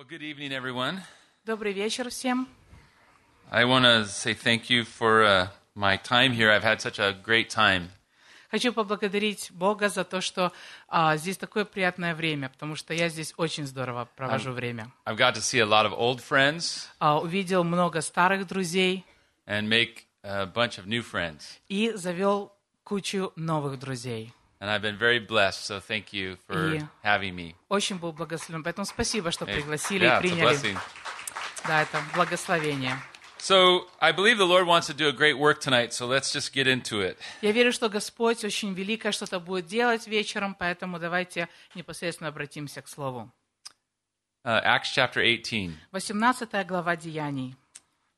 Well, good evening, everyone. Добрый вечер всем. I want to say thank you for uh, my time here. I've had such a great time. Хочу поблагодарить Бога за то, что а, здесь такое приятное время, потому что я здесь очень здорово провожу время. I've got to see a lot of old friends А, увидел много старых друзей and make a bunch of new friends. и завел кучу новых друзей. And I've been very blessed, so thank you for Yeah. having me. Очень был благословен, поэтому спасибо, что Hey, пригласили yeah, и it's a приняли. blessing. Да, это благословение. So I believe the Lord wants to do a great work tonight, so let's just get into it. Я верю, что Господь очень великое что-то будет делать вечером, поэтому давайте непосредственно обратимся к Слову. Uh, Acts chapter 18. 18 глава Деяний.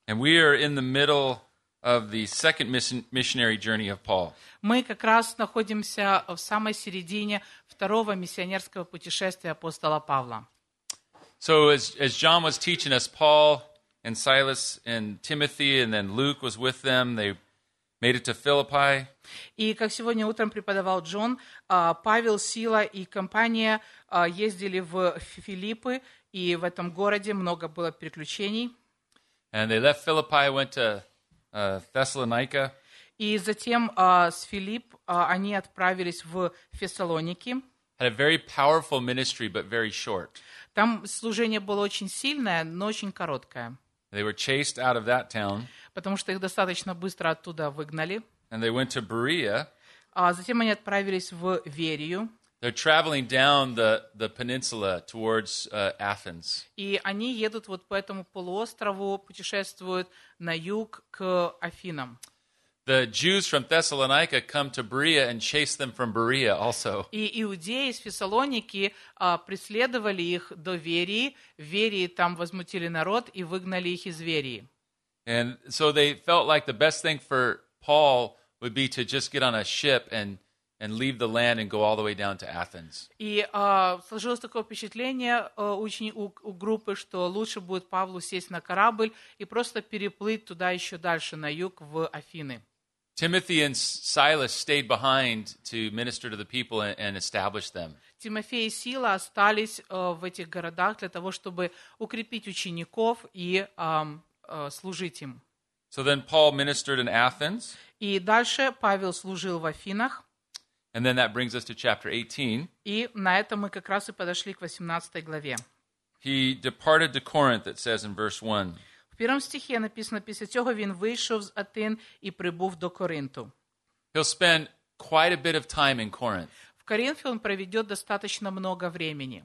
And we are in the middle of the second mission, missionary journey of Paul. Мы как раз находимся в самой середине второго миссионерского путешествия апостола Павла. So as, as John was teaching us, Paul and Silas and Timothy and then Luke was with them. They made it to Philippi. И как сегодня утром преподавал Джон, а, Павел, Сила и компания а, ездили в Филиппы, и в этом городе много было приключений. And they left Philippi, went to uh, Thessalonica. И затем а, с Филипп а, они отправились в Фессалоники. Had a very powerful ministry, but very short. Там служение было очень сильное, но очень короткое, They were chased out of that town, потому что их достаточно быстро оттуда выгнали. and they went to Berea. А затем они отправились в Верию, They're traveling down the, the peninsula towards uh, Athens. и они едут вот по этому полуострову, путешествуют на юг к Афинам. The Jews from Thessalonica come to Berea and chase them from Berea also. И иудеи из Фессалоники а, преследовали их до Верии. В Верии там возмутили народ и выгнали их из Верии. And so they felt like the best thing for Paul would be to just get on a ship and, and leave the land and go all the way down to Athens. И а, сложилось такое впечатление у, учени- у- у группы, что лучше будет Павлу сесть на корабль и просто переплыть туда еще дальше, на юг, в Афины. Timothy and Silas stayed behind to minister to the people and, and establish them. Тимофей и Сила остались э, в этих городах для того, чтобы укрепить учеников и ам, э, служить им. So then Paul ministered in Athens, И дальше Павел служил в Афинах, and then that brings us to chapter 18. и на этом мы как раз и подошли к 18 главе. He departed to Corinth, it says in verse 1. В первому стихі написано, після цього він вийшов з Атин і прибув до Коринту. He'll spend quite a bit of time in Corinth. В Коринфе он проведет достаточно много времени.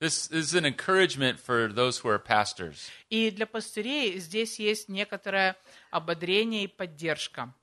This is an encouragement for those who are pastors. И для пастырей здесь есть некоторое ободрение и поддержка.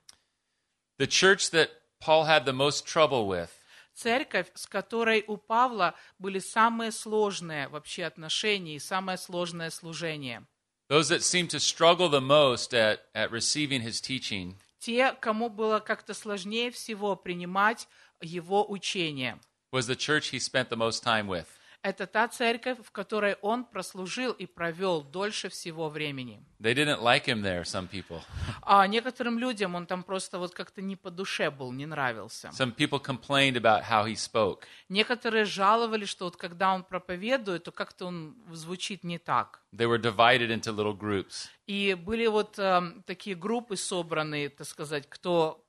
The church that Paul had the most trouble with Церковь, с которой у Павла были самые сложные вообще отношения и самое сложное служение. Those that seemed to struggle the most at, at receiving his teaching Те, кому было как-то сложнее всего принимать его учение. was the church he spent the most time with. Это та церковь, в которой он прослужил и провел дольше всего времени. They didn't like him there, some people. А некоторым людям он там просто вот как-то не по душе был, не нравился. Some people complained about how he spoke. Некоторые жаловались, что вот когда он проповедует, то как-то он звучит не так. They were divided into little groups. И были вот эм, такие группы собранные, так сказать, кто,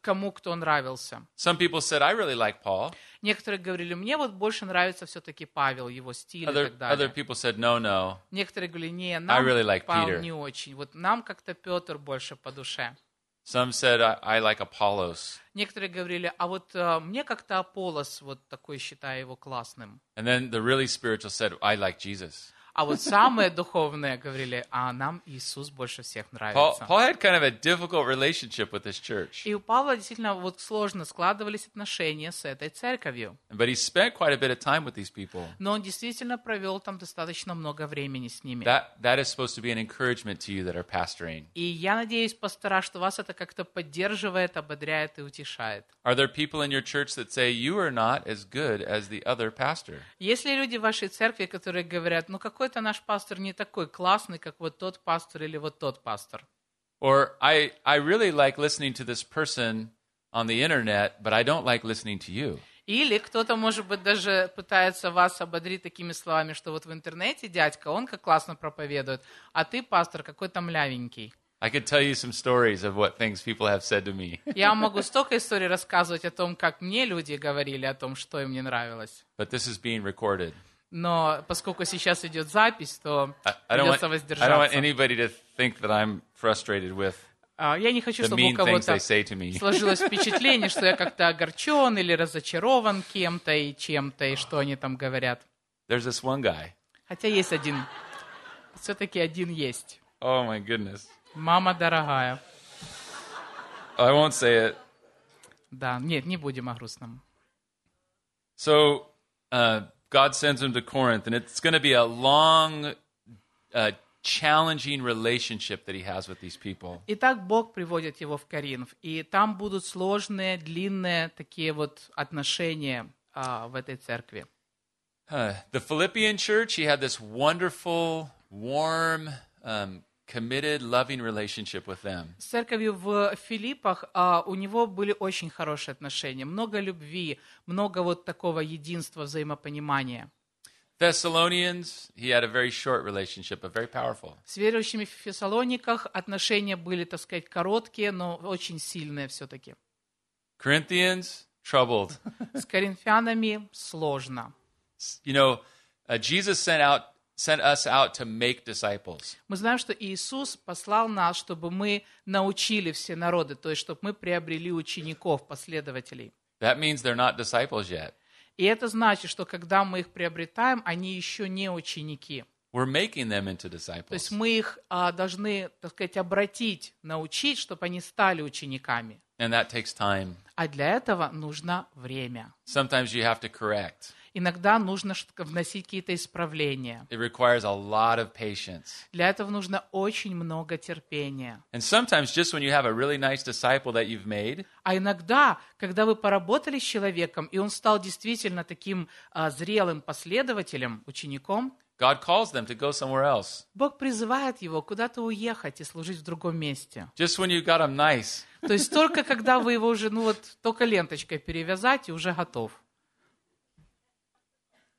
кому кто нравился. Some people said, I really like Paul. Некоторые говорили, мне вот больше нравится все-таки Павел, его стиль и Other, так далее. other people said, no, no. Некоторые говорили, не, нам really like Павел Peter. не очень. Вот нам как-то Петр больше по душе. Some said, I, I like Apollos. Некоторые говорили, а вот э, мне как-то Аполос вот такой считаю его классным. And then the really spiritual said, I like Jesus. А вот самые духовные говорили, а нам Иисус больше всех нравится. Paul had kind of a difficult relationship with this church, И у Павла действительно вот сложно складывались отношения с этой церковью. but he spent quite a bit of time with these people. Но он действительно провел там достаточно много времени с ними. That, that is supposed to be an encouragement to you that are pastoring. И я надеюсь, пастора, что вас это как-то поддерживает, ободряет и утешает. Are there people in your church that say, You are not as good as the other pastor? Есть ли люди в вашей церкви, которые говорят, ну какой-то наш пастор не такой классный, как вот тот пастор или вот тот пастор? Or, I, I really like listening to this person on the internet, but I don't like listening to you. Или кто-то, может быть, даже пытается вас ободрить такими словами, что вот в интернете дядька, он как классно проповедует, а ты, пастор, какой-то млявенький. I could tell you some stories of what things people have said to me, Я могу столько историй рассказывать о том, как мне люди говорили о том, что им не нравилось. but this is being recorded. Но поскольку сейчас идет запись, то I, I придется want воздержаться. anybody to think that I'm frustrated with А, Я не хочу, чтобы у кого-то сложилось впечатление, что я как-то огорчен или разочарован кем-то и чем-то, и что они там говорят. There's this one guy. Хотя есть один. Все-таки один есть. Oh my goodness. Мама дорогая. I won't say it. Да, нет, не будем о грустном. So uh, God sends him to Corinth, and it's going to be a long, uh, challenging relationship that he has with these people. Итак, Бог приводит его в Коринф, и там будут сложные, длинные такие вот отношения а, в этой церкви. Uh, the Philippian church, he had this wonderful, warm, um, committed, loving relationship with them. С церковью в Филиппах а, у него были очень хорошие отношения, много любви, много вот такого единства, взаимопонимания. Thessalonians, he had a very short relationship, but very powerful. С верующими в Фессалониках отношения были, так сказать, короткие, но очень сильные все-таки. Corinthians, troubled. С коринфянами сложно. you know, uh, Jesus sent out sent us out to make disciples. Мы знаем, что Иисус послал нас, чтобы мы научили все народы, то есть чтобы мы приобрели учеников, последователей. That means they're not disciples yet. И это значит, что когда мы их приобретаем, они еще не ученики. We're making them into То есть disciples. мы их а, должны, так сказать, обратить, научить, чтобы они стали учениками. And that takes time. А для этого нужно время. Sometimes you have to correct. Иногда нужно вносить какие-то исправления. It requires a lot of patience. Для этого нужно очень много терпения. And sometimes just when you have a really nice disciple that you've made, А иногда, когда вы поработали с человеком, и он стал действительно таким а, зрелым последователем, учеником, God calls them to go somewhere else. Бог призывает его куда-то уехать и служить в другом месте. Just when you got them nice. То есть только когда вы его уже, ну вот, только ленточкой перевязать и уже готов.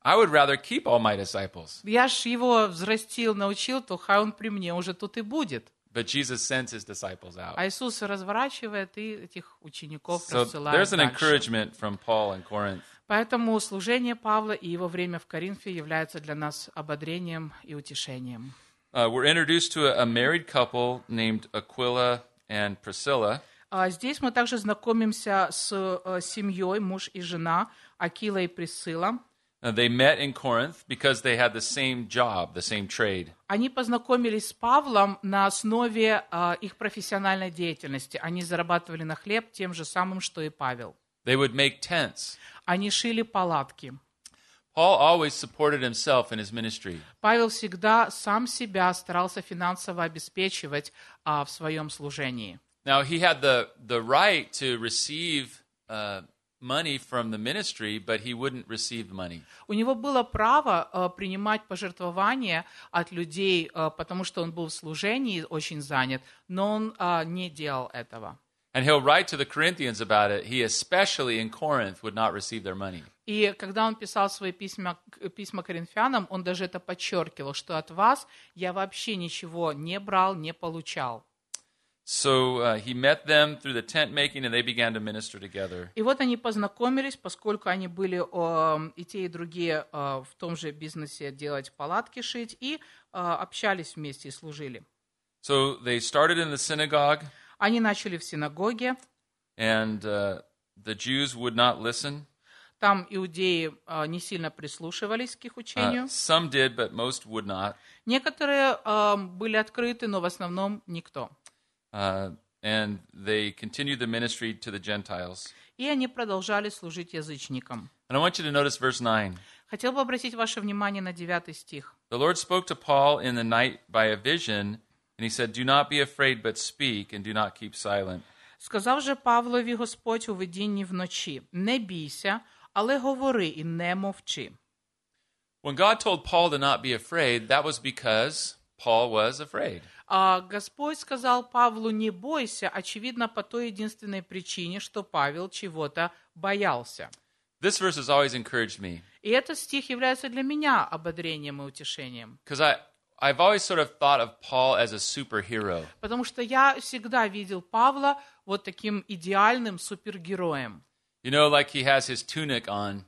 I would rather keep all my disciples. Я ж его взрастил, научил, то хай он при мне уже тут и будет. But Jesus sends his disciples out. А Иисус разворачивает и этих учеников So рассылает there's an encouragement from Paul in Corinth. Поэтому служение Павла и его время в Коринфе является для нас ободрением и утешением. Uh, we're introduced to a, a married couple named Aquila and Priscilla. А Здесь мы также знакомимся с э, семьей, муж и жена, Акила и Присцилла. Uh, they met in Corinth because they had the same job, the same trade. Они познакомились с Павлом на основе а, их профессиональной деятельности. Они зарабатывали на хлеб тем же самым, что и Павел. They would make tents. Они шили палатки. Paul always supported himself in his ministry. Павел всегда сам себя старался финансово обеспечивать а, в своем служении. Now, he had the, the right to receive uh, money from the ministry, but he wouldn't receive money. У него было право а, принимать пожертвования от людей, а, потому что он был в служении очень занят, но он а, не делал этого. And he'll write to the Corinthians about it. He, especially in Corinth, would not receive their money. И когда он писал свои письма, письма коринфянам, он даже это подчеркивал, что от вас я вообще ничего не брал, не получал. So uh, he met them through the tent making, and they began to minister together. И вот они познакомились, поскольку они были э, и те, и другие э, в том же бизнесе делать палатки, шить, и э, общались вместе и служили. So they started in the synagogue, Они начали в синагоге, and uh, the Jews would not listen. там иудеи э, не сильно прислушивались к их Uh, учению. some did, but most would not. Некоторые э, были открыты, но в основном никто. Uh, and they continued the ministry to the Gentiles. И они продолжали служить язычникам. And I want you to notice verse 9. Хотел бы обратить ваше внимание на девятый стих. The Lord spoke to Paul in the night by a vision, and he said, Do not be afraid, but speak, and do not keep silent. Сказав же Павлові Господь у видінні вночі, не бійся, але говори і не мовчи. When God told Paul to not be afraid, that was because Paul was afraid. А Господь сказал Павлу, не бойся, очевидно, по той единственной причине, что Павел чего-то боялся. This verse has always encouraged me И этот стих является для меня ободрением и утешением. because I, I've always sort of thought of Paul as a superhero. Потому что я всегда видел Павла вот таким идеальным супергероем. You know, like he has his tunic on.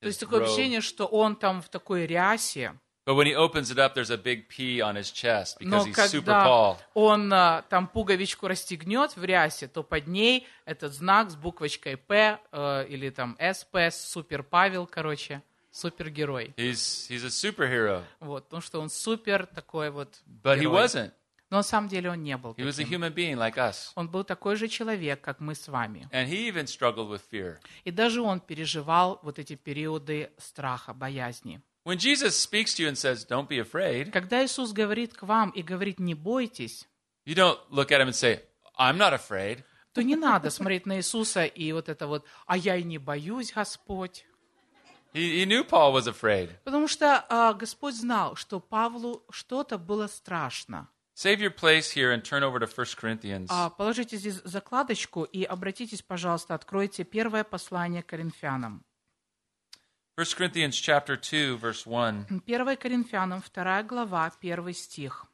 То есть такое ощущение, что он там в такой рясе. But when he opens it up, there's a big P on his chest because Но he's super Paul. он а, там пуговичку расстегнет в рясе, то под ней этот знак с буквочкой П э, или там СП, супер Павел, короче, супергерой. He's, he's a superhero. Вот, потому что он супер такой вот But he герой. wasn't. Но на самом деле он не был He was a таким. human being like us. Он был такой же человек, как мы с вами. And he even struggled with fear. И даже он переживал вот эти периоды страха, боязни. When Jesus speaks to you and says, Don't be afraid, Когда Иисус говорит к вам и говорит «не бойтесь», you don't look at him and say, I'm not afraid. то не надо смотреть на Иисуса и вот это вот «а я и не боюсь, Господь». He, he knew Paul was afraid. Потому что а, Господь знал, что Павлу что-то было страшно. Save your place here and turn over to 1 Corinthians. А, положите здесь закладочку и обратитесь, пожалуйста, откройте первое послание к Коринфянам. 1 Corinthians chapter 2, verse 1, 1 Коринфянам, 2 глава, 1 стих,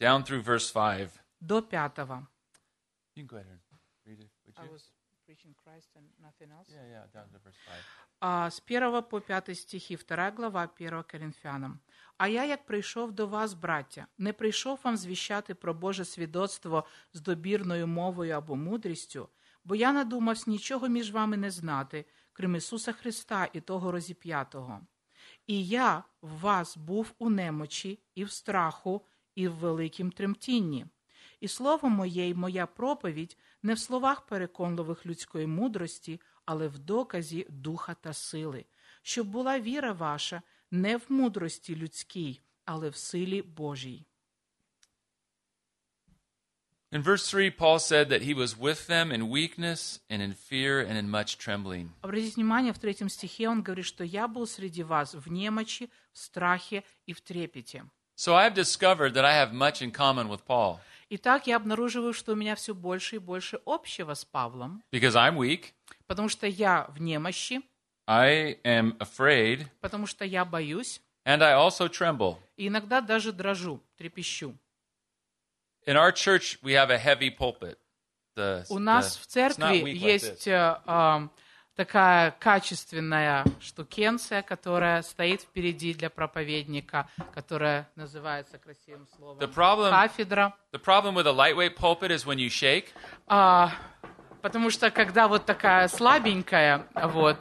down through verse 5. до 5. You can go ahead and read it, would you? Yeah, yeah, down to verse 5. А, з 1 по 5 стихи, 2 глава 1 Коринфянам. А я, як прийшов до вас, браття, не прийшов вам звіщати про Боже свідоцтво з добірною мовою або мудрістю, бо я надумався нічого між вами не знати, крім Ісуса Христа і того розіп'ятого. І я в вас був у немочі, і в страху, і в великім тремтінні. І слово моє й моя проповідь не в словах переконливих людської мудрості, але в доказі духа та сили, щоб була віра ваша не в мудрості людській, але в силі Божій. In verse 3, Paul said that he was with them in weakness and in fear and in much trembling. Обратите внимание, в третьем стихе он говорит, что я был среди вас в немочи, в страхе и в трепете. So I've discovered that I have much in common with Paul Итак, я обнаруживаю, что у меня все больше и больше общего с Павлом, because I'm weak, потому что я в немощи, I am afraid, потому что я боюсь, and I also tremble. и иногда даже дрожу, трепещу. In our church, we have a heavy pulpit. The, У нас the- в церкви weak like есть this. э, такая качественная штукенция, которая стоит впереди для проповедника, которая называется красивым словом The problem, кафедра. the problem with a lightweight pulpit is when you shake, А, потому что когда вот такая слабенькая, вот,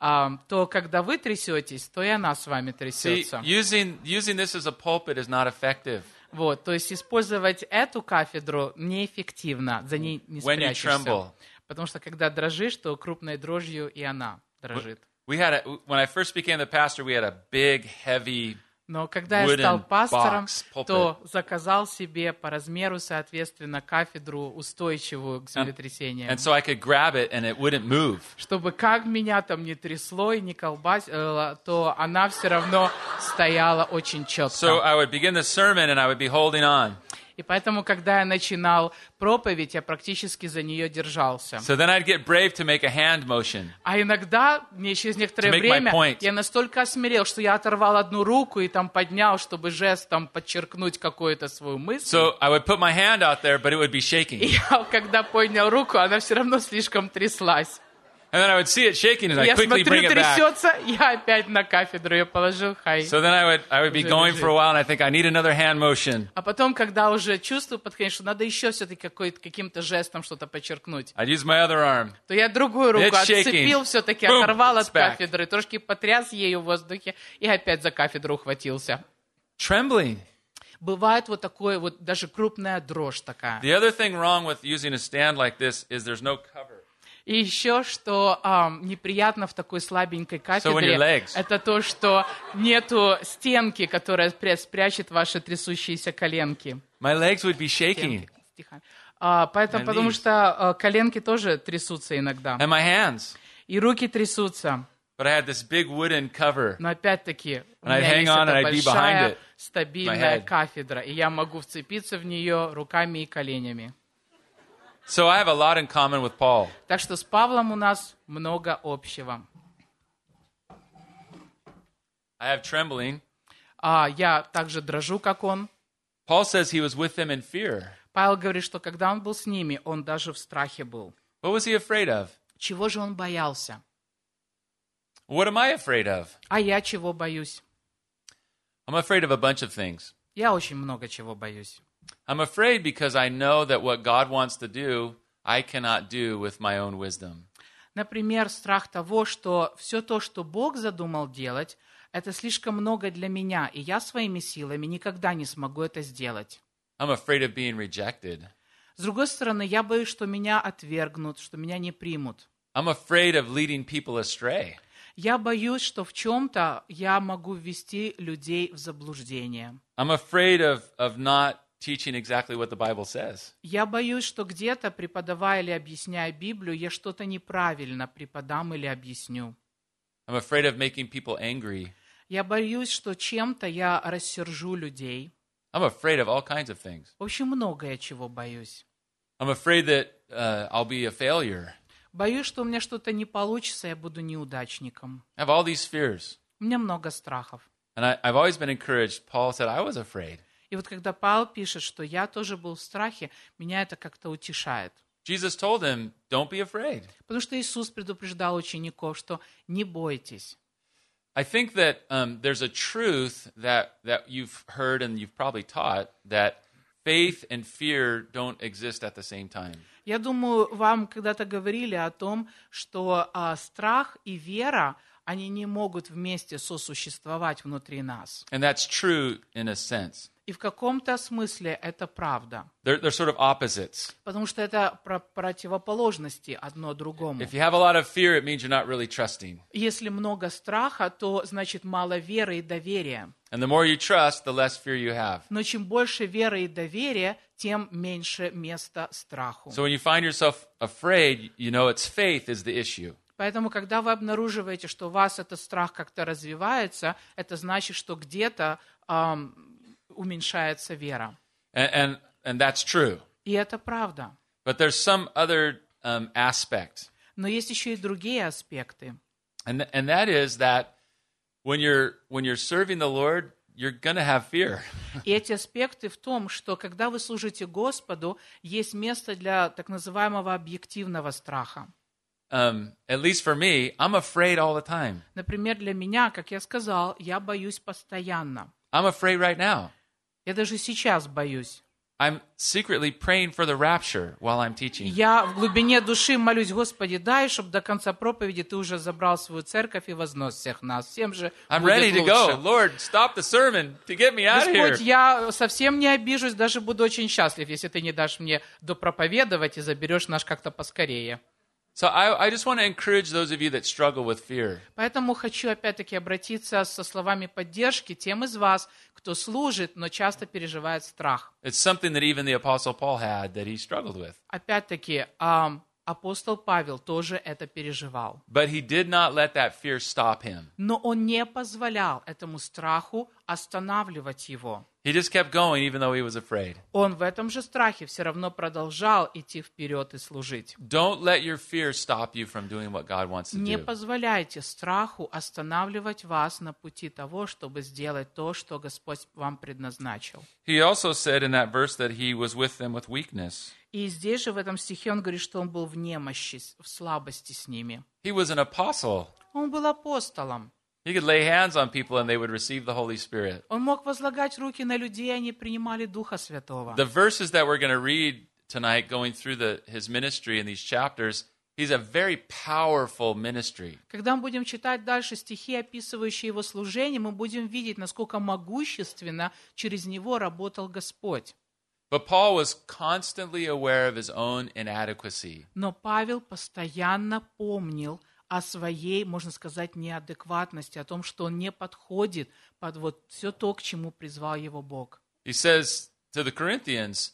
а, то когда вы трясетесь, то и она с вами see, трясется. using, using this as a pulpit is not effective Вот, то есть использовать эту кафедру неэффективно, за ней не when you спрячешься. tremble. Потому что когда дрожишь, то крупной дрожью и она дрожит. We had a, when I first became the pastor, we had a big, heavy Но когда я стал пастором, box, то заказал себе по размеру, соответственно, кафедру устойчивую к землетрясениям. And so I could grab it and it wouldn't move. Чтобы как меня там не трясло и не колбасило, то она все равно стояла очень четко. So I would begin the sermon and I would be holding on. И поэтому, когда я начинал проповедь, я практически за нее держался. So then I'd get brave to make a hand motion. А иногда, мне через некоторое время, я настолько осмелел, что я оторвал одну руку и там поднял, чтобы жестом подчеркнуть какую-то свою мысль. So I would put my hand out there, but it would be И я, когда поднял руку, она все равно слишком тряслась. And then I would see it shaking and I Я quickly bring смотрю, it back. трясется, я опять на кафедру ее положил, хай. So then I would, I would be going for a while and I think I need another hand motion. А потом, когда уже чувствую под конец, что надо еще все-таки каким-то жестом что-то подчеркнуть, I'd use my other arm. то я другую руку It's shaking. отцепил все-таки, Boom, оторвал it's от back. кафедры, трошки потряс ею в воздухе и опять за кафедру ухватился. Trembling. Бывает вот такое, вот даже крупная дрожь такая. The other thing wrong with using a stand like this is there's no cover. И еще, что ам, неприятно в такой слабенькой кафедре, legs- это то, что нету стенки, которая спря- спрячет ваши трясущиеся коленки. My legs would be shaking. Стенки. А, поэтому, And потому knees. что а, коленки тоже трясутся иногда. And my hands. И руки трясутся. But I had this big wooden cover. Но опять-таки, у меня есть эта большая. My стабильная кафедра, и я могу вцепиться в нее руками и коленями. So I have a lot in common with Paul. Так что с Павлом у нас много общего. I have trembling. А я также дрожу, как он. Paul says he was with them in fear. Павел говорит, что когда он был с ними, он даже в страхе был. What was he afraid of? Чего же он боялся? What am I afraid of? А я чего боюсь? I'm afraid of a bunch of things. Я очень много чего боюсь. I'm afraid because I know that what God wants to do, I cannot do with my own wisdom. Например, страх того, что все то, что Бог задумал делать, это слишком много для меня, и я своими силами никогда не смогу это сделать. I'm afraid of being rejected. С другой стороны, я боюсь, что меня отвергнут, что меня не примут. I'm afraid of leading people astray. Я боюсь, что в чем-то я могу ввести людей в заблуждение. I'm afraid of, of not teaching exactly what the Bible says. Я боюсь, что где-то, преподавая или объясняя Библию, я что-то неправильно преподам или объясню. I'm afraid of making people angry. Я боюсь, что чем-то я рассержу людей. I'm afraid of all kinds of things. В общем, многое чего боюсь. I'm afraid that uh, I'll be a failure. Боюсь, что у меня что-то не получится, я буду неудачником. I have all these fears. У меня много страхов. And I, I've always been encouraged. Paul said, I was afraid. И вот когда Павел пишет, что я тоже был в страхе, меня это как-то утешает. Jesus told him, Don't be afraid. Потому что Иисус предупреждал учеников, что не бойтесь. I think that um, there's a truth that, that you've heard and you've probably taught that faith and fear don't exist at the same time. Я думаю, вам когда-то говорили о том, что а, страх и вера, они не могут вместе сосуществовать внутри нас. And that's true in a sense. И в каком-то смысле это правда. They're, they're sort of opposites. Потому что это про противоположности одно другому. If you have a lot of fear, it means you're not really trusting. Если много страха, то значит мало веры и доверия. And the more you trust, the less fear you have. Но чем больше веры и доверия, тем меньше места страху. So when you find yourself afraid, you know it's faith is the issue. Поэтому, когда вы обнаруживаете, что у вас этот страх как-то развивается, это значит, что где-то ам, уменьшается вера. And, and, and that's true. И это правда. But there's some other um, aspect. Но есть еще и другие аспекты. And, and that is that when you're, when you're serving the Lord, you're going to have fear. И эти аспекты в том, что когда вы служите Господу, есть место для так называемого объективного страха. Um, at least for me, I'm afraid all the time. Например, для меня, как я сказал, я боюсь постоянно. I'm afraid right now. Я даже сейчас боюсь. I'm secretly praying for the rapture while I'm teaching. Я в глубине души молюсь, Господи, дай, чтобы до конца проповеди ты уже забрал свою церковь и вознес всех нас. Всем же I'm будет ready to go. Lord, stop the sermon to get me out of here. Я совсем не обижусь, даже буду очень счастлив, если ты не дашь мне допроповедовать и заберешь наш как-то поскорее. So I, I just want to encourage those of you that struggle with fear. Поэтому хочу опять-таки обратиться со словами поддержки тем из вас, кто служит, но часто переживает страх. It's something that even the Apostle Paul had that he struggled with. Опять-таки, ам, апостол Павел тоже это переживал. But he did not let that fear stop him. Но он не позволял этому страху останавливать его. He just kept going even though he was afraid. Он в этом же страхе все равно продолжал идти вперед и служить. Don't let your fear stop you from doing what God wants to Не do. позволяйте страху останавливать вас на пути того, чтобы сделать то, что Господь вам предназначил. He also said in that verse that he was with them with weakness. И здесь же в этом стихе он говорит, что он был в немощи, в слабости с ними. He was an apostle. Он был апостолом. He could lay hands on people and they would receive the Holy Spirit. Он мог возлагать руки на людей, и они принимали Духа Святого. The verses that we're going to read tonight, going through the, his ministry in these chapters, he's a very powerful ministry. Когда мы будем читать дальше стихи, описывающие его служение, мы будем видеть, насколько могущественно через него работал Господь. But Paul was constantly aware of his own inadequacy. Но Павел постоянно помнил о своей, можно сказать, неадекватности, о том, что он не подходит под вот все то, к чему призвал его Бог. He says to the Corinthians,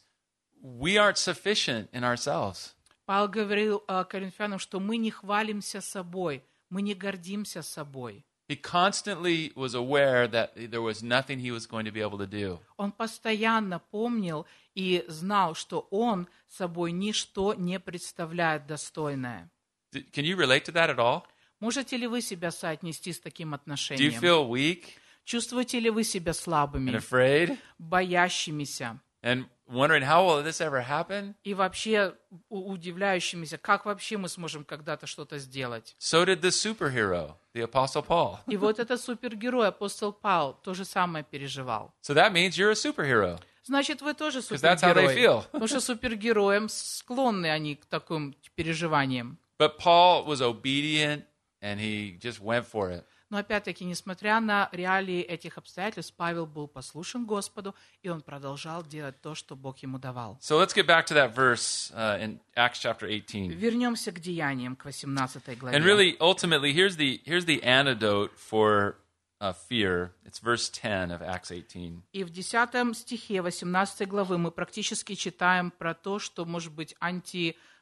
We aren't sufficient in ourselves. Павел говорил э, коринфянам, что мы не хвалимся собой, мы не гордимся собой. He constantly was aware that there was nothing he was going to be able to do. Он постоянно помнил и знал, что он собой ничто не представляет достойное. Can you relate to that at all? Можете ли вы себя соотнести с таким Do you отношением? feel weak Чувствуете ли вы себя and слабыми, afraid боящимися and wondering how will this ever happen? и вообще удивляющимися, как вообще мы сможем когда-то что-то сделать? So did the superhero, the Apostle Paul. И вот этот супергерой, апостол Павел, то же самое переживал. So that means you're a superhero. Значит, вы тоже супергерой. Потому что супергероям склонны они к таким переживаниям. But Paul was obedient and he just went for it. Но опять-таки, несмотря на реалии этих обстоятельств, Павел был послушен Господу, и он продолжал делать то, что Бог ему давал. So let's get back to that verse uh, in Acts chapter 18. Вернемся к деяниям, к 18 главе. And really, ultimately, here's the here's the antidote for uh, fear. It's verse 10 of Acts 18. И в 10 стихе 18 главы мы практически читаем про то, что может быть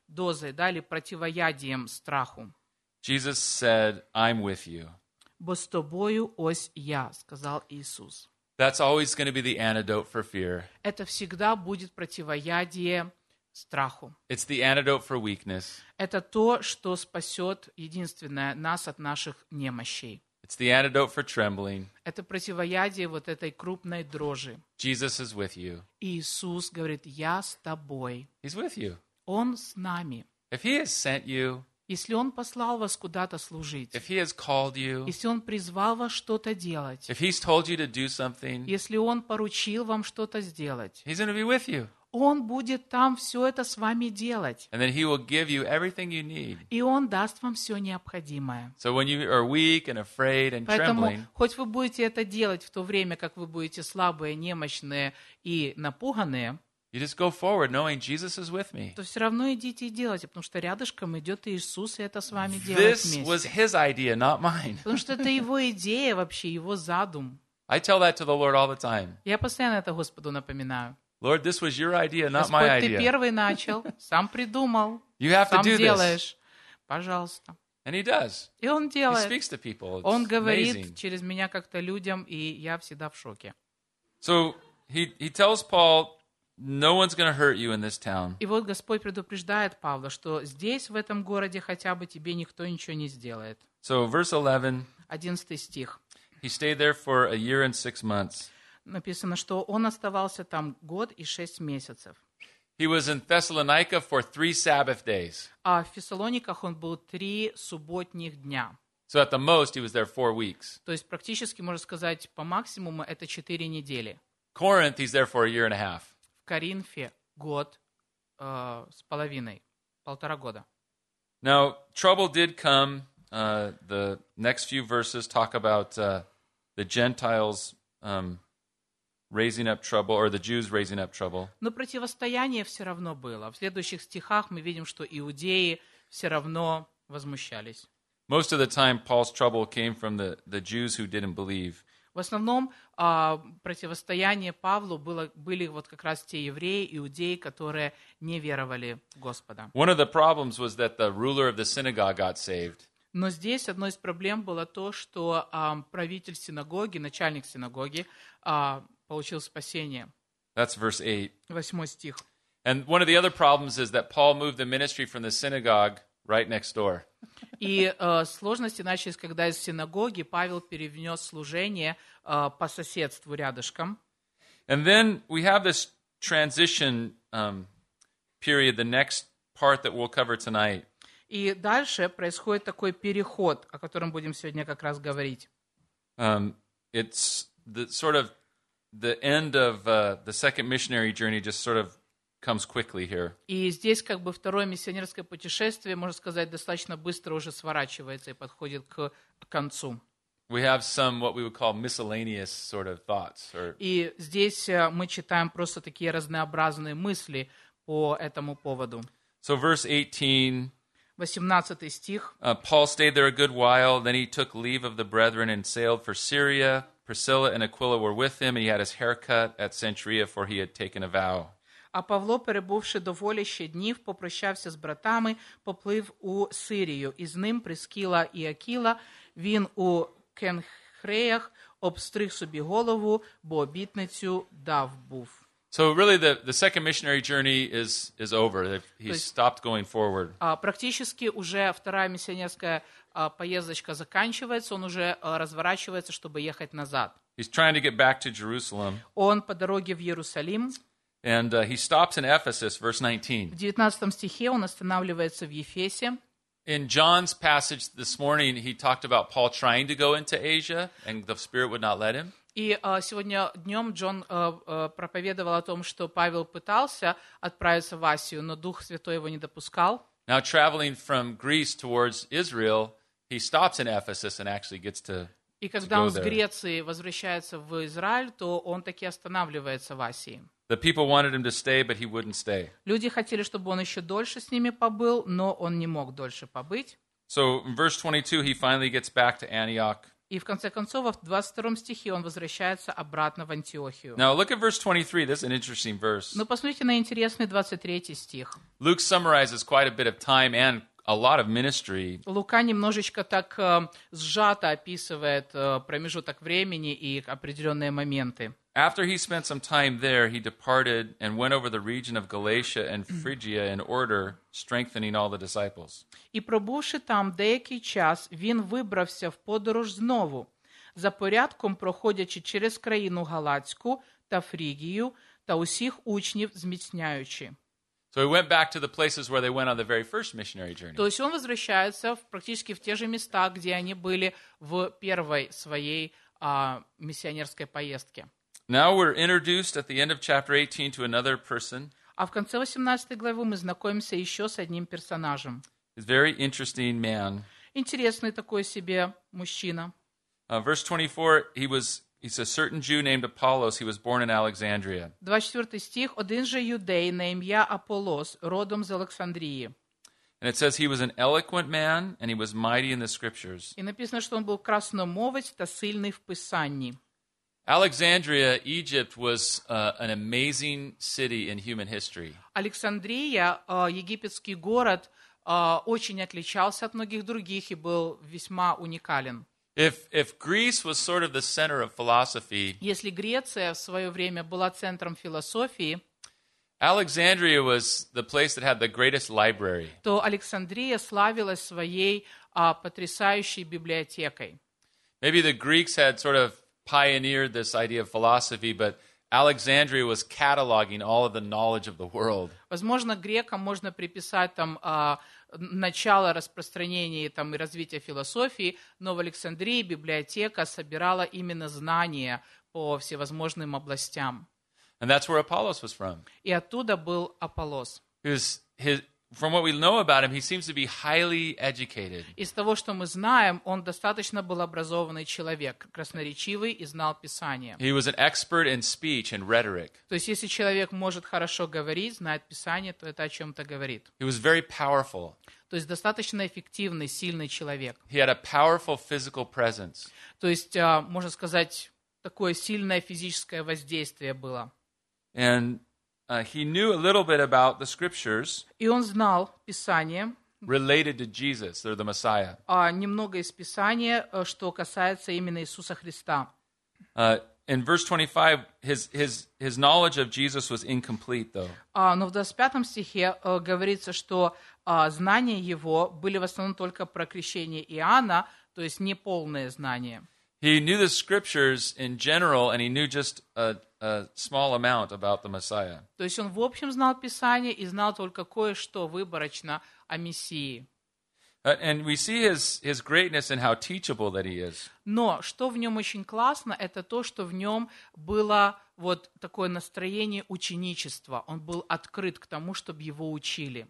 антидозой, да, или противоядием страху. Jesus said, "I'm with you." «Бо з тобою ось я», сказал Иисус. That's always going to be the antidote for fear. Это всегда будет противоядие страху. It's the antidote for weakness. Это то, что спасет, единственное, нас от наших немощей. It's the antidote for trembling. Это противоядие вот этой крупной дрожи. Jesus is with you. Иисус говорит, я с тобой. He's with you. Он с нами. If he has sent you, Если Он послал вас куда-то служить, if he has called you, если Он призвал вас что-то делать, if he's told you to do something, если Он поручил вам что-то сделать, he's going to be with you. Он будет там все это с вами делать. And then he will give you everything you need. И Он даст вам все необходимое. So when you are weak and afraid and Поэтому, trembling, хоть вы будете это делать в то время, как вы будете слабые, немощные и напуганные, you just go forward knowing Jesus is with me. то все равно идите и делайте, потому что рядышком идет Иисус, и это с вами делает This was вместе. his idea, not mine. Потому что это его идея вообще, его задум. I tell that to the Lord all the time. Я постоянно это Господу напоминаю. Lord, this was your idea, not Господь, my ты idea. первый начал, сам придумал, You have to сам do this. делаешь. Пожалуйста. And he does. И он He делает. speaks to people. It's Он говорит amazing. через меня как-то людям, и я всегда в шоке. So he, he tells Paul, no one's to hurt you in this town. И вот Господь предупреждает Павла, что здесь, в этом городе, хотя бы тебе никто ничего не сделает. So verse 11, 11 стих. he stayed there for a year and six months. Написано, что он оставался там год и шесть месяцев. He was in Thessalonica for three Sabbath days. А в Фессалониках он был три субботних дня. So at the most, he was there four weeks. То есть практически, можно сказать, по максимуму это четыре недели. Corinth, he's there for a year and a half. Коринфе год э, с половиной, полтора года. Now, trouble did come. Uh, the next few verses talk about uh, the Gentiles um, raising up trouble, or the Jews raising up trouble. Но противостояние все равно было. В следующих стихах мы видим, что иудеи все равно возмущались. Most of the time, Paul's trouble came from the, the Jews who didn't believe. В основном а, противостояние Павлу было, были вот как раз те евреи, иудеи, которые не веровали в Господа. One of the problems was that the ruler of the synagogue got saved. Но здесь одной из проблем было то, что а, правитель синагоги, начальник синагоги, а, получил спасение. That's verse 8. Восьмой стих. And one of the other problems is that Paul moved the ministry from the synagogue right next door. И э, сложности начались, когда из синагоги Павел перевнес служение э, по соседству рядышком. And then we have this transition um, period, the next part that we'll cover tonight. И дальше происходит такой переход, о котором будем сегодня как раз говорить. Um, it's the sort of the end of uh, the second missionary journey just sort of comes quickly here. И здесь как бы второе миссионерское путешествие, можно сказать, достаточно быстро уже сворачивается и подходит к концу. We have some what we would call miscellaneous sort of thoughts. Or И здесь э, мы читаем просто такие разнообразные мысли по этому поводу. so, verse 18. 18 стих. Uh, Paul stayed there a good while. Then he took leave of the brethren and sailed for Syria. Priscilla and Aquila were with him, and he had his hair cut at Centuria, for he had taken a vow. А Павло, перебувши доволі ще днів, попрощався з братами, поплив у Сирію. І з ним Прискіла і Акіла. Він у Кенхреях, обстриг собі голову, бо обітницю дав був. So really, the, the second missionary journey is is over. He's stopped going forward. А, Практически уже вторая миссионерская поездочка заканчивается, он уже разворачивается, чтобы ехать назад. He's trying to get back to Jerusalem, Он по дороге в Иерусалим. and uh, he stops in Ephesus, verse 19. В 19 стихе он останавливается в Ефесе. In John's passage this morning, he talked about Paul trying to go into Asia, and the Spirit would not let him. И а, сегодня днем Джон а, а, проповедовал о том, что Павел пытался отправиться в Асию, но Дух Святой его не допускал. Now, traveling from Greece towards Israel, he stops in Ephesus and actually gets to. И когда go он с there. Греции возвращается в Израиль, то он таки останавливается в Асии. The people wanted him to stay, but he wouldn't stay. Люди хотели, чтобы он еще дольше с ними побыл, но он не мог дольше побыть. So, in verse 22, he finally gets back to Antioch. И в конце концов, в 22 стихе он возвращается обратно в Антиохию. Now, look at verse 23. This is an interesting verse. Но посмотрите на интересный 23 стих. Luke summarizes quite a bit of time and a lot of ministry Лука немножечко так э, сжато описывает э, промежуток времени и определенные моменты. After he spent some time there, he departed and went over the region of Galatia and Phrygia in order, strengthening all the disciples. І пробувши там деякий час, він вибрався в подорож знову, за порядком проходячи через країну Галацьку та Фрігію та усіх учнів зміцняючи. So he went back to the places where they went on the very first missionary journey. То есть он возвращается в, практически в те же места, где они были в первой своей а, миссионерской поездке. Now we're introduced at the end of chapter 18 to another person. А в конце 18 главы мы знакомимся еще с одним персонажем. He's a very interesting man. Интересный такой себе мужчина. Uh, verse 24, he was he's a certain Jew named Apollos. He was born in Alexandria. 24 стих. Один же юдей на ім'я Аполос, родом з Олександрії. And it says he was an eloquent man and he was mighty in the scriptures. І написано, що він був красномовець та сильний в писанні. Alexandria, Egypt, was uh, an amazing city in human history. Александрия, э, египетский город, э, очень отличался от многих других и был весьма уникален. If, if Greece was sort of the center of philosophy, Если Греция в свое время была центром философии, Alexandria was the place that had the greatest library. то Александрия славилась своей а, потрясающей библиотекой. Maybe the Greeks had sort of pioneered this idea of philosophy, but Alexandria was cataloging all of the knowledge of the world. Возможно, грекам можно приписать там а, начало распространения там, и развития философии, но в Александрии библиотека собирала именно знания по всевозможным областям. And that's where Apollos was from. И оттуда был Аполлос. He was, his, from what we know about him, he seems to be highly educated. Из того, что мы знаем, он достаточно был образованный человек, красноречивый и знал Писание. He was an expert in speech and rhetoric. То есть, если человек может хорошо говорить, знает Писание, то это о чем-то говорит. He was very powerful. То есть, достаточно эффективный, сильный человек. He had a powerful physical presence. То есть, а, можно сказать, такое сильное физическое воздействие было. And uh, he knew a little bit about the scriptures И он знал Писание, related to Jesus or the Messiah. а немного из Писания, э, что касается именно Иисуса Христа. Uh, in verse 25, his, his, his knowledge of Jesus was incomplete, though. А, Но в 25 стихе э, говорится, что а, знания его были в основном только про крещение Иоанна, то есть неполные знания. He knew the scriptures in general, and he knew just a, a small amount about the Messiah. То есть он в общем знал Писание и знал только кое-что выборочно о Мессии. Uh, and we see his, his greatness and how teachable that he is. Но что в нем очень классно, это то, что в нем было вот такое настроение ученичества. Он был открыт к тому, чтобы его учили.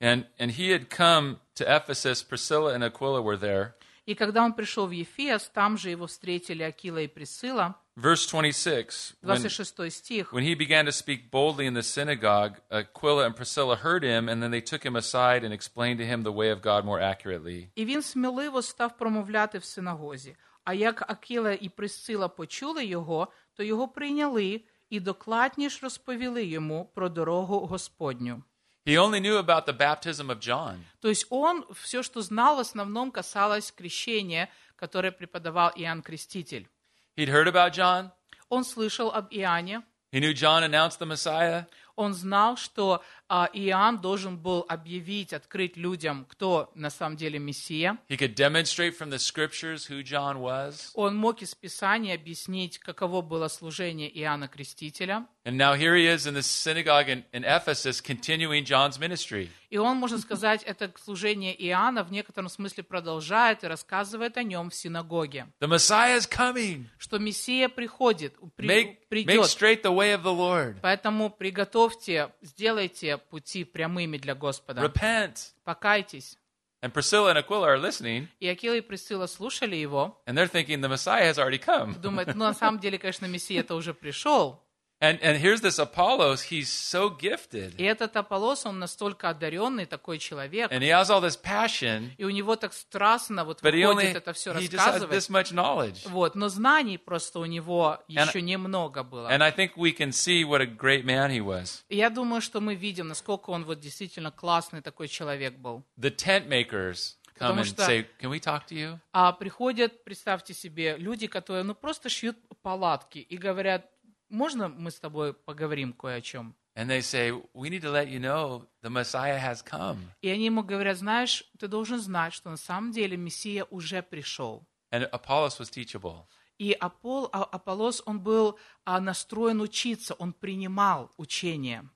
And, and he had come to Ephesus, Priscilla and Aquila were there. И когда он пришел в Ефес, там же его встретили Акила и Присцилла. Verse 26, when, 26 стих. when he began to speak boldly in the synagogue, Aquila and Priscilla heard him, and then they took him aside and explained to him the way of God more accurately. І він сміливо став промовляти в синагозі. А як Акіла і Присцила почули його, то його прийняли і докладніш розповіли йому про дорогу Господню. He only knew about the baptism of John. То есть он все, что знал, в основном касалось крещения, которое преподавал Иоанн Креститель. He'd heard about John. Он слышал об Иоанне, He knew John announced the Messiah. он знал, что Иоанн должен был объявить, открыть людям, кто на самом деле Мессия. He could demonstrate from the scriptures who John was. Он мог из Писания объяснить, каково было служение Иоанна Крестителя. And now here he is in the synagogue in, in Ephesus continuing John's ministry. И он, можно сказать, это служение Иоанна в некотором смысле продолжает и рассказывает о нем в синагоге. The Messiah is coming. Что Мессия приходит, при- Make, make придет. straight the way of the Lord. Поэтому приготовьте, сделайте пути прямыми для Господа. Repent. Покайтесь. And Priscilla and Aquila are listening, И Акила и Присцилла слушали его. and they're thinking the Messiah has already come. Думают, ну на самом деле, конечно, Мессия-то уже пришел. And, and here's this Apollos, he's so gifted. И этот Аполлос, он настолько одаренный такой человек. And he has all this passion, И у него так страстно вот but he only выходит это все he just has рассказывать. this much knowledge. Вот, но знаний просто у него еще немного было. And I think we can see what a great man he was. И я думаю, что мы видим, насколько он вот действительно классный такой человек был. The tent makers come Потому and что- say, Can we talk to you? А приходят, представьте себе, люди, которые ну просто шьют палатки и говорят, можно мы с тобой поговорим кое о чем? And they say, We need to let you know the Messiah has come. И они ему говорят, знаешь, ты должен знать, что на самом деле Мессия уже пришел. And Apollos was teachable. И Апол, а- Аполлос, он был а, настроен учиться, он принимал учение,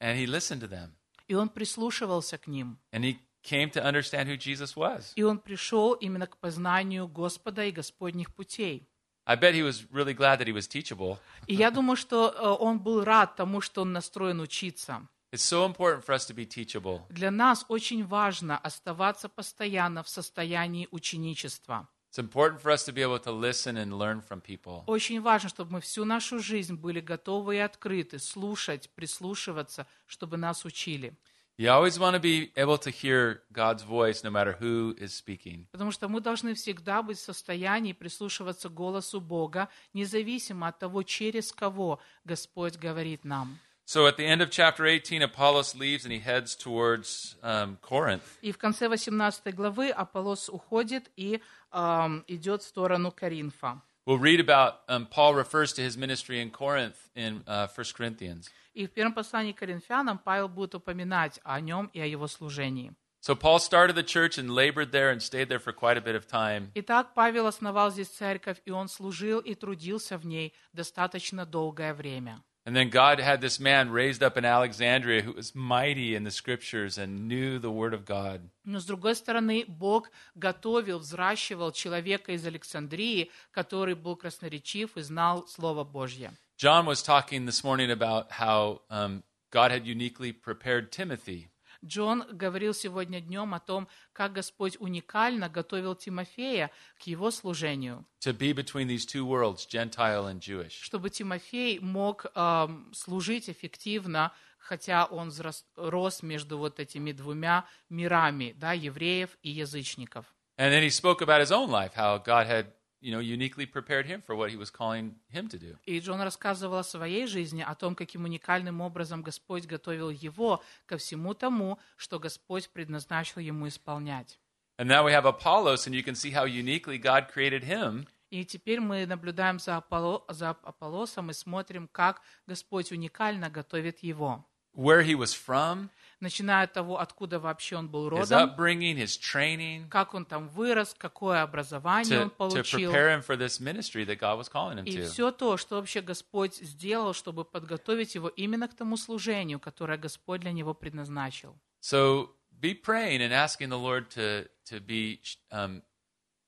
And he listened to them. и он прислушивался к ним. And he came to understand who Jesus was. И он пришел именно к познанию Господа и Господних путей. I bet he was really glad that he was teachable. И я думаю, что э, он был рад тому, что он настроен учиться. It's so important for us to be teachable. Для нас очень важно оставаться постоянно в состоянии ученичества. It's important for us to be able to listen and learn from people. Очень важно, чтобы мы всю нашу жизнь были готовы и открыты, слушать, прислушиваться, чтобы нас учили. You always want to be able to hear God's voice no matter who is speaking. Потому что мы должны всегда быть в состоянии прислушиваться к голосу Бога, независимо от того, через кого Господь говорит нам. So at the end of chapter 18, Apollos leaves and he heads towards um, Corinth. И в конце 18 главы Аполлос уходит и идет в сторону Коринфа. We'll read about um, Paul refers to his ministry in Corinth in uh, 1 Corinthians. И в первом послании к Коринфянам Павел будет упоминать о нем и о его служении. So Paul started the church and labored there and stayed there for quite a bit of time. Итак, Павел основал здесь церковь, и он служил и трудился в ней достаточно долгое время. And then God had this man raised up in Alexandria who was mighty in the scriptures and knew the word of God. Но с другой стороны, Бог готовил, взращивал человека из Александрии, который был красноречив и знал Слово Божье. John was talking this morning about how um, God had uniquely prepared Timothy. Джон говорил сегодня днем о том, как Господь уникально готовил Тимофея к его служению, to be between these two worlds, Gentile and Jewish. чтобы Тимофей мог эм, служить эффективно, хотя он рос между вот этими двумя мирами, да, евреев и язычников. And then he spoke about his own life, how God had, you know, uniquely prepared him for what he was calling him to do. И Джон рассказывал о своей жизни, о том, каким уникальным образом Господь готовил его ко всему тому, что Господь предназначил ему исполнять. And now we have Apollos, and you can see how uniquely God created him И теперь мы наблюдаем за, Аполло- за Аполлосом и смотрим, как Господь уникально готовит его. where he was from, Начиная от того, откуда вообще он был his родом, upbringing, his training, как он там вырос, какое образование он to, to получил. prepare him for this ministry that God was calling him И to. все то, что вообще Господь сделал, чтобы подготовить его именно к тому служению, которое Господь для него предназначил. So be praying and asking the Lord to, to be um,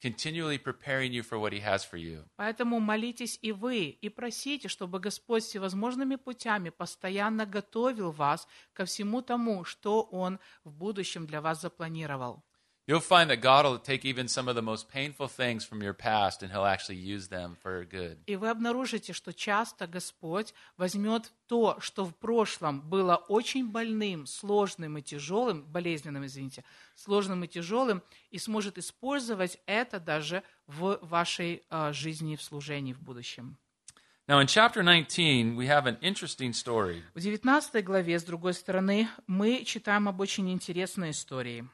continually preparing you for what he has for you. Поэтому молитесь и вы, и просите, чтобы Господь всевозможными путями постоянно готовил вас ко всему тому, что Он в будущем для вас запланировал. You'll find that God will take even some of the most painful things from your past and he'll actually use them for good. И вы обнаружите, что часто Господь возьмет то, что в прошлом было очень больным, сложным и тяжелым, болезненным, извините, сложным и тяжелым, и сможет использовать это даже в вашей э, жизни и в служении в будущем. Now, in chapter 19, we have an interesting story. В 19 главе, с другой стороны, мы читаем об очень интересной истории.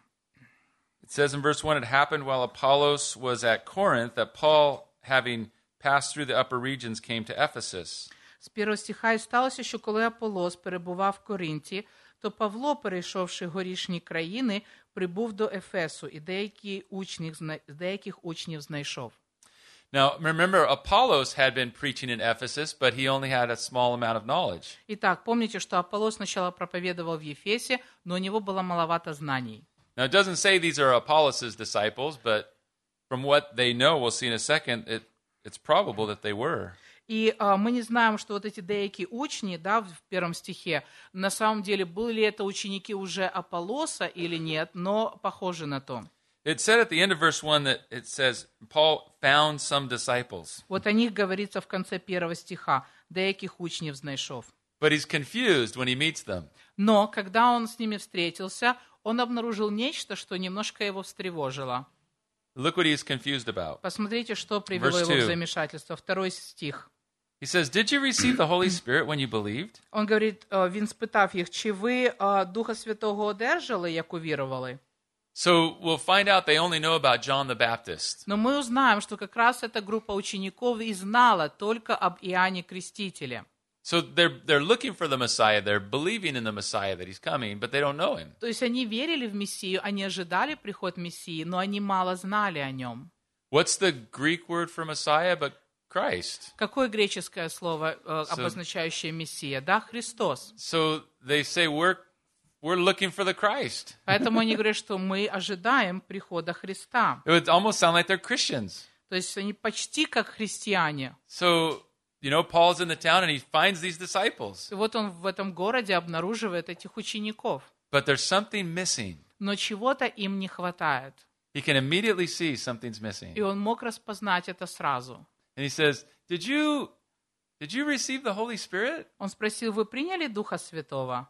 It says in verse 1 It happened while Apollos was at Corinth that Paul, having passed through the upper regions, came to Ephesus. З першого стиха і сталося, що коли Аполос перебував в Коринті, то Павло, перейшовши горішні країни, прибув до Ефесу і деякі учнів, зна- деяких учнів знайшов. Now, remember, Apollos had been preaching in Ephesus, but he only had a small amount of knowledge. Итак, помните, что Аполлос сначала проповедовал в Ефесе, но у него было маловато знаний. Now, it doesn't say these are Apollos' disciples, but from what they know, we'll see in a second, it, it's probable that they were. И а, мы не знаем, что вот эти деяки учни, да, в первом стихе, на самом деле, были ли это ученики уже Аполлоса или нет, но похоже на то. It said at the end of verse 1 that it says, Paul found some disciples. Вот о них говорится в конце первого стиха, деяких учнев знайшов. But he's confused when he meets them. Но когда он с ними встретился, он обнаружил нечто, что немножко его встревожило. Look what he's confused about. Посмотрите, что привело Verse его в two. замешательство. Второй стих. He says, Did you receive the Holy Spirit when you believed? Он говорить, е, він спитав їх, чи ви е, Духа Святого одержали, як увірували? So we'll find out they only know about John the Baptist. Но мы узнаем, что как раз эта группа учеников и знала только об Иоанне Крестителе. So they're, they're looking for the Messiah. They're believing in the Messiah that he's coming, but they don't know him. То есть они верили в Мессию, они ожидали приход Мессии, но они мало знали о нем. What's the Greek word for Messiah but Christ? Какое греческое слово, э, обозначающее Мессия? Да, Христос. So they say, We're, we're looking for the Christ. Поэтому они говорят, что мы ожидаем прихода Христа. It would almost sound like they're Christians. То есть они почти как христиане. So, you know, Paul's in the town and he finds these disciples, И вот он в этом городе обнаруживает этих учеников. but there's something missing. Но чего-то им не хватает. He can immediately see something's missing. И он мог распознать это сразу. And he says, Did you did you receive the Holy Spirit? Он спросил, вы приняли Духа Святого?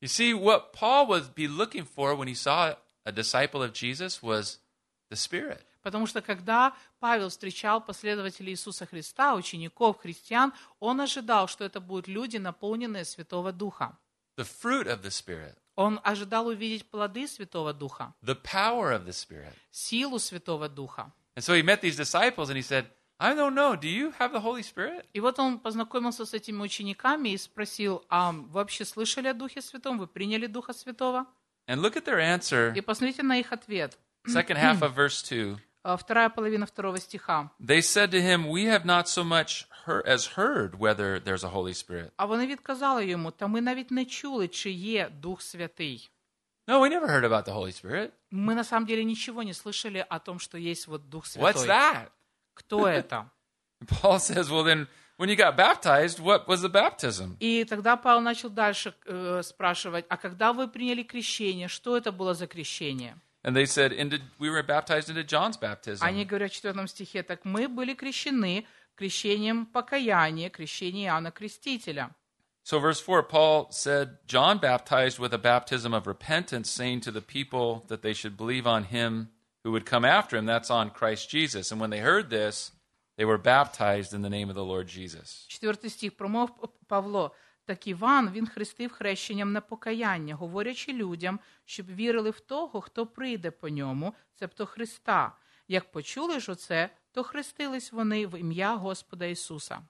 You see, what Paul would be looking for when he saw a disciple of Jesus was the Spirit. Потому что когда Павел встречал последователей Иисуса Христа, учеников, христиан, он ожидал, что это будут люди, наполненные Святого Духа. The fruit of the Spirit, Он ожидал увидеть плоды Святого Духа, the power of the Spirit. силу Святого Духа. And so he met these disciples and he said, I don't know, do you have the Holy Spirit? И вот он познакомился с этими учениками и спросил, а вы вообще слышали о Духе Святом? Вы приняли Духа Святого? And look at their answer, И посмотрите на их ответ. second half of verse 2. А, Вторая половина второго стиха. They said to him, We have not so much heard, as heard whether there's a Holy Spirit. А вони відказали йому, та ми навіть не чули, чи є Дух Святий. No, we never heard about the Holy Spirit. Мы на самом деле ничего не слышали о том, что есть вот Дух What's Святой. that? Кто это? And Paul says, Well, then, when you got baptized, what was the baptism? И тогда Павел начал дальше э, спрашивать, а когда вы приняли крещение, что это было за крещение? And they said, into, We were baptized into John's baptism. Они говорят в четвертом стихе, так мы были крещены крещением покаяния, крещением Иоанна Крестителя. So, verse 4, Paul said, John baptized with a baptism of repentance, saying to the people that they should believe on him who would come after him. That's on Christ Jesus. And when they heard this, they were baptized in the name of the Lord Jesus. Четвертий стих промов Павло. Так Іван він хрестив хрещенням на покаяння, говорячи людям, щоб вірили в того, хто прийде по ньому, цебто Христа. Як почули ж оце, то хрестились вони в ім'я Господа Ісуса.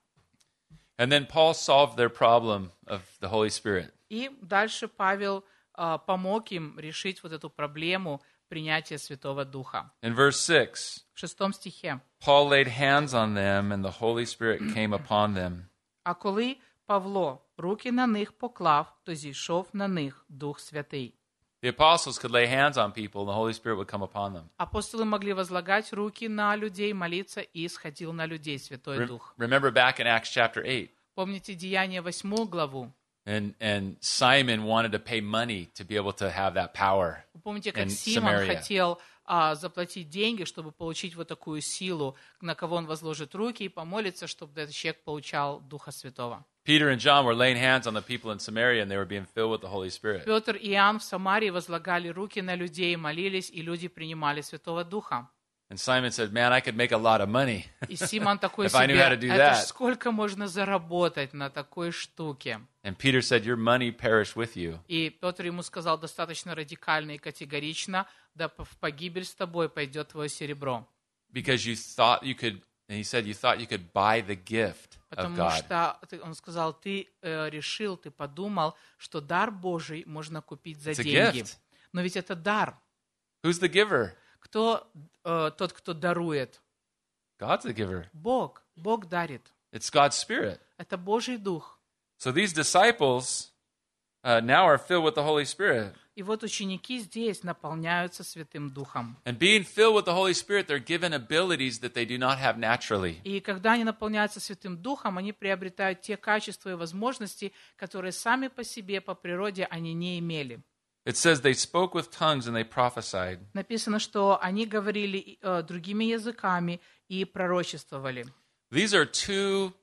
And then Paul solved their problem of the Holy Spirit. И дальше Павел а, помог им решить вот эту проблему принятия Святого Духа. In verse 6, В шестом стихе. Paul laid hands on them, and the Holy Spirit came upon them. А коли Павло руки на них поклав, то зійшов на них Дух Святий. The apostles could lay hands on people, and the Holy Spirit would come upon them. Апостолы могли возлагать руки на людей, молиться, и сходил на людей Святой Дух. remember back in Acts chapter 8, Помните Деяние 8 главу? and, and Simon wanted to pay money to be able to have that power. Помните, как Симон хотел а, заплатить деньги, чтобы получить вот такую силу, на кого он возложит руки и помолится, чтобы этот человек получал Духа Святого. Peter and John were laying hands on the people in Samaria, and they were being filled with the Holy Spirit. Петр и Иоанн в Самарии возлагали руки на людей, молились, и люди принимали Святого Духа. And Simon said, Man, I could make a lot of money. И Симон такой If I knew себе, how to do это ж that. сколько можно заработать на такой штуке? And Peter said, Your money perish with you. И Петр ему сказал достаточно радикально и категорично, да в погибель с тобой пойдет твое серебро. Because you thought you could, and he said, You thought you could buy the gift of Потому God. что, ты- он сказал, ты э, решил, ты подумал, что дар Божий можно купить за It's a деньги. gift. Но ведь это дар. Who's the giver? Кто э, тот, кто дарует? God's the giver. Бог. Бог дарит. It's God's Spirit. Это Божий Дух. So these disciples uh, now are filled with the Holy Spirit. И вот ученики здесь наполняются Святым Духом. And being filled with the Holy Spirit, they're given abilities that they do not have naturally. И когда они наполняются Святым Духом, они приобретают те качества и возможности, которые сами по себе, по природе, они не имели. It says they spoke with tongues and they prophesied. Написано, что они говорили э, другими языками и пророчествовали. These are two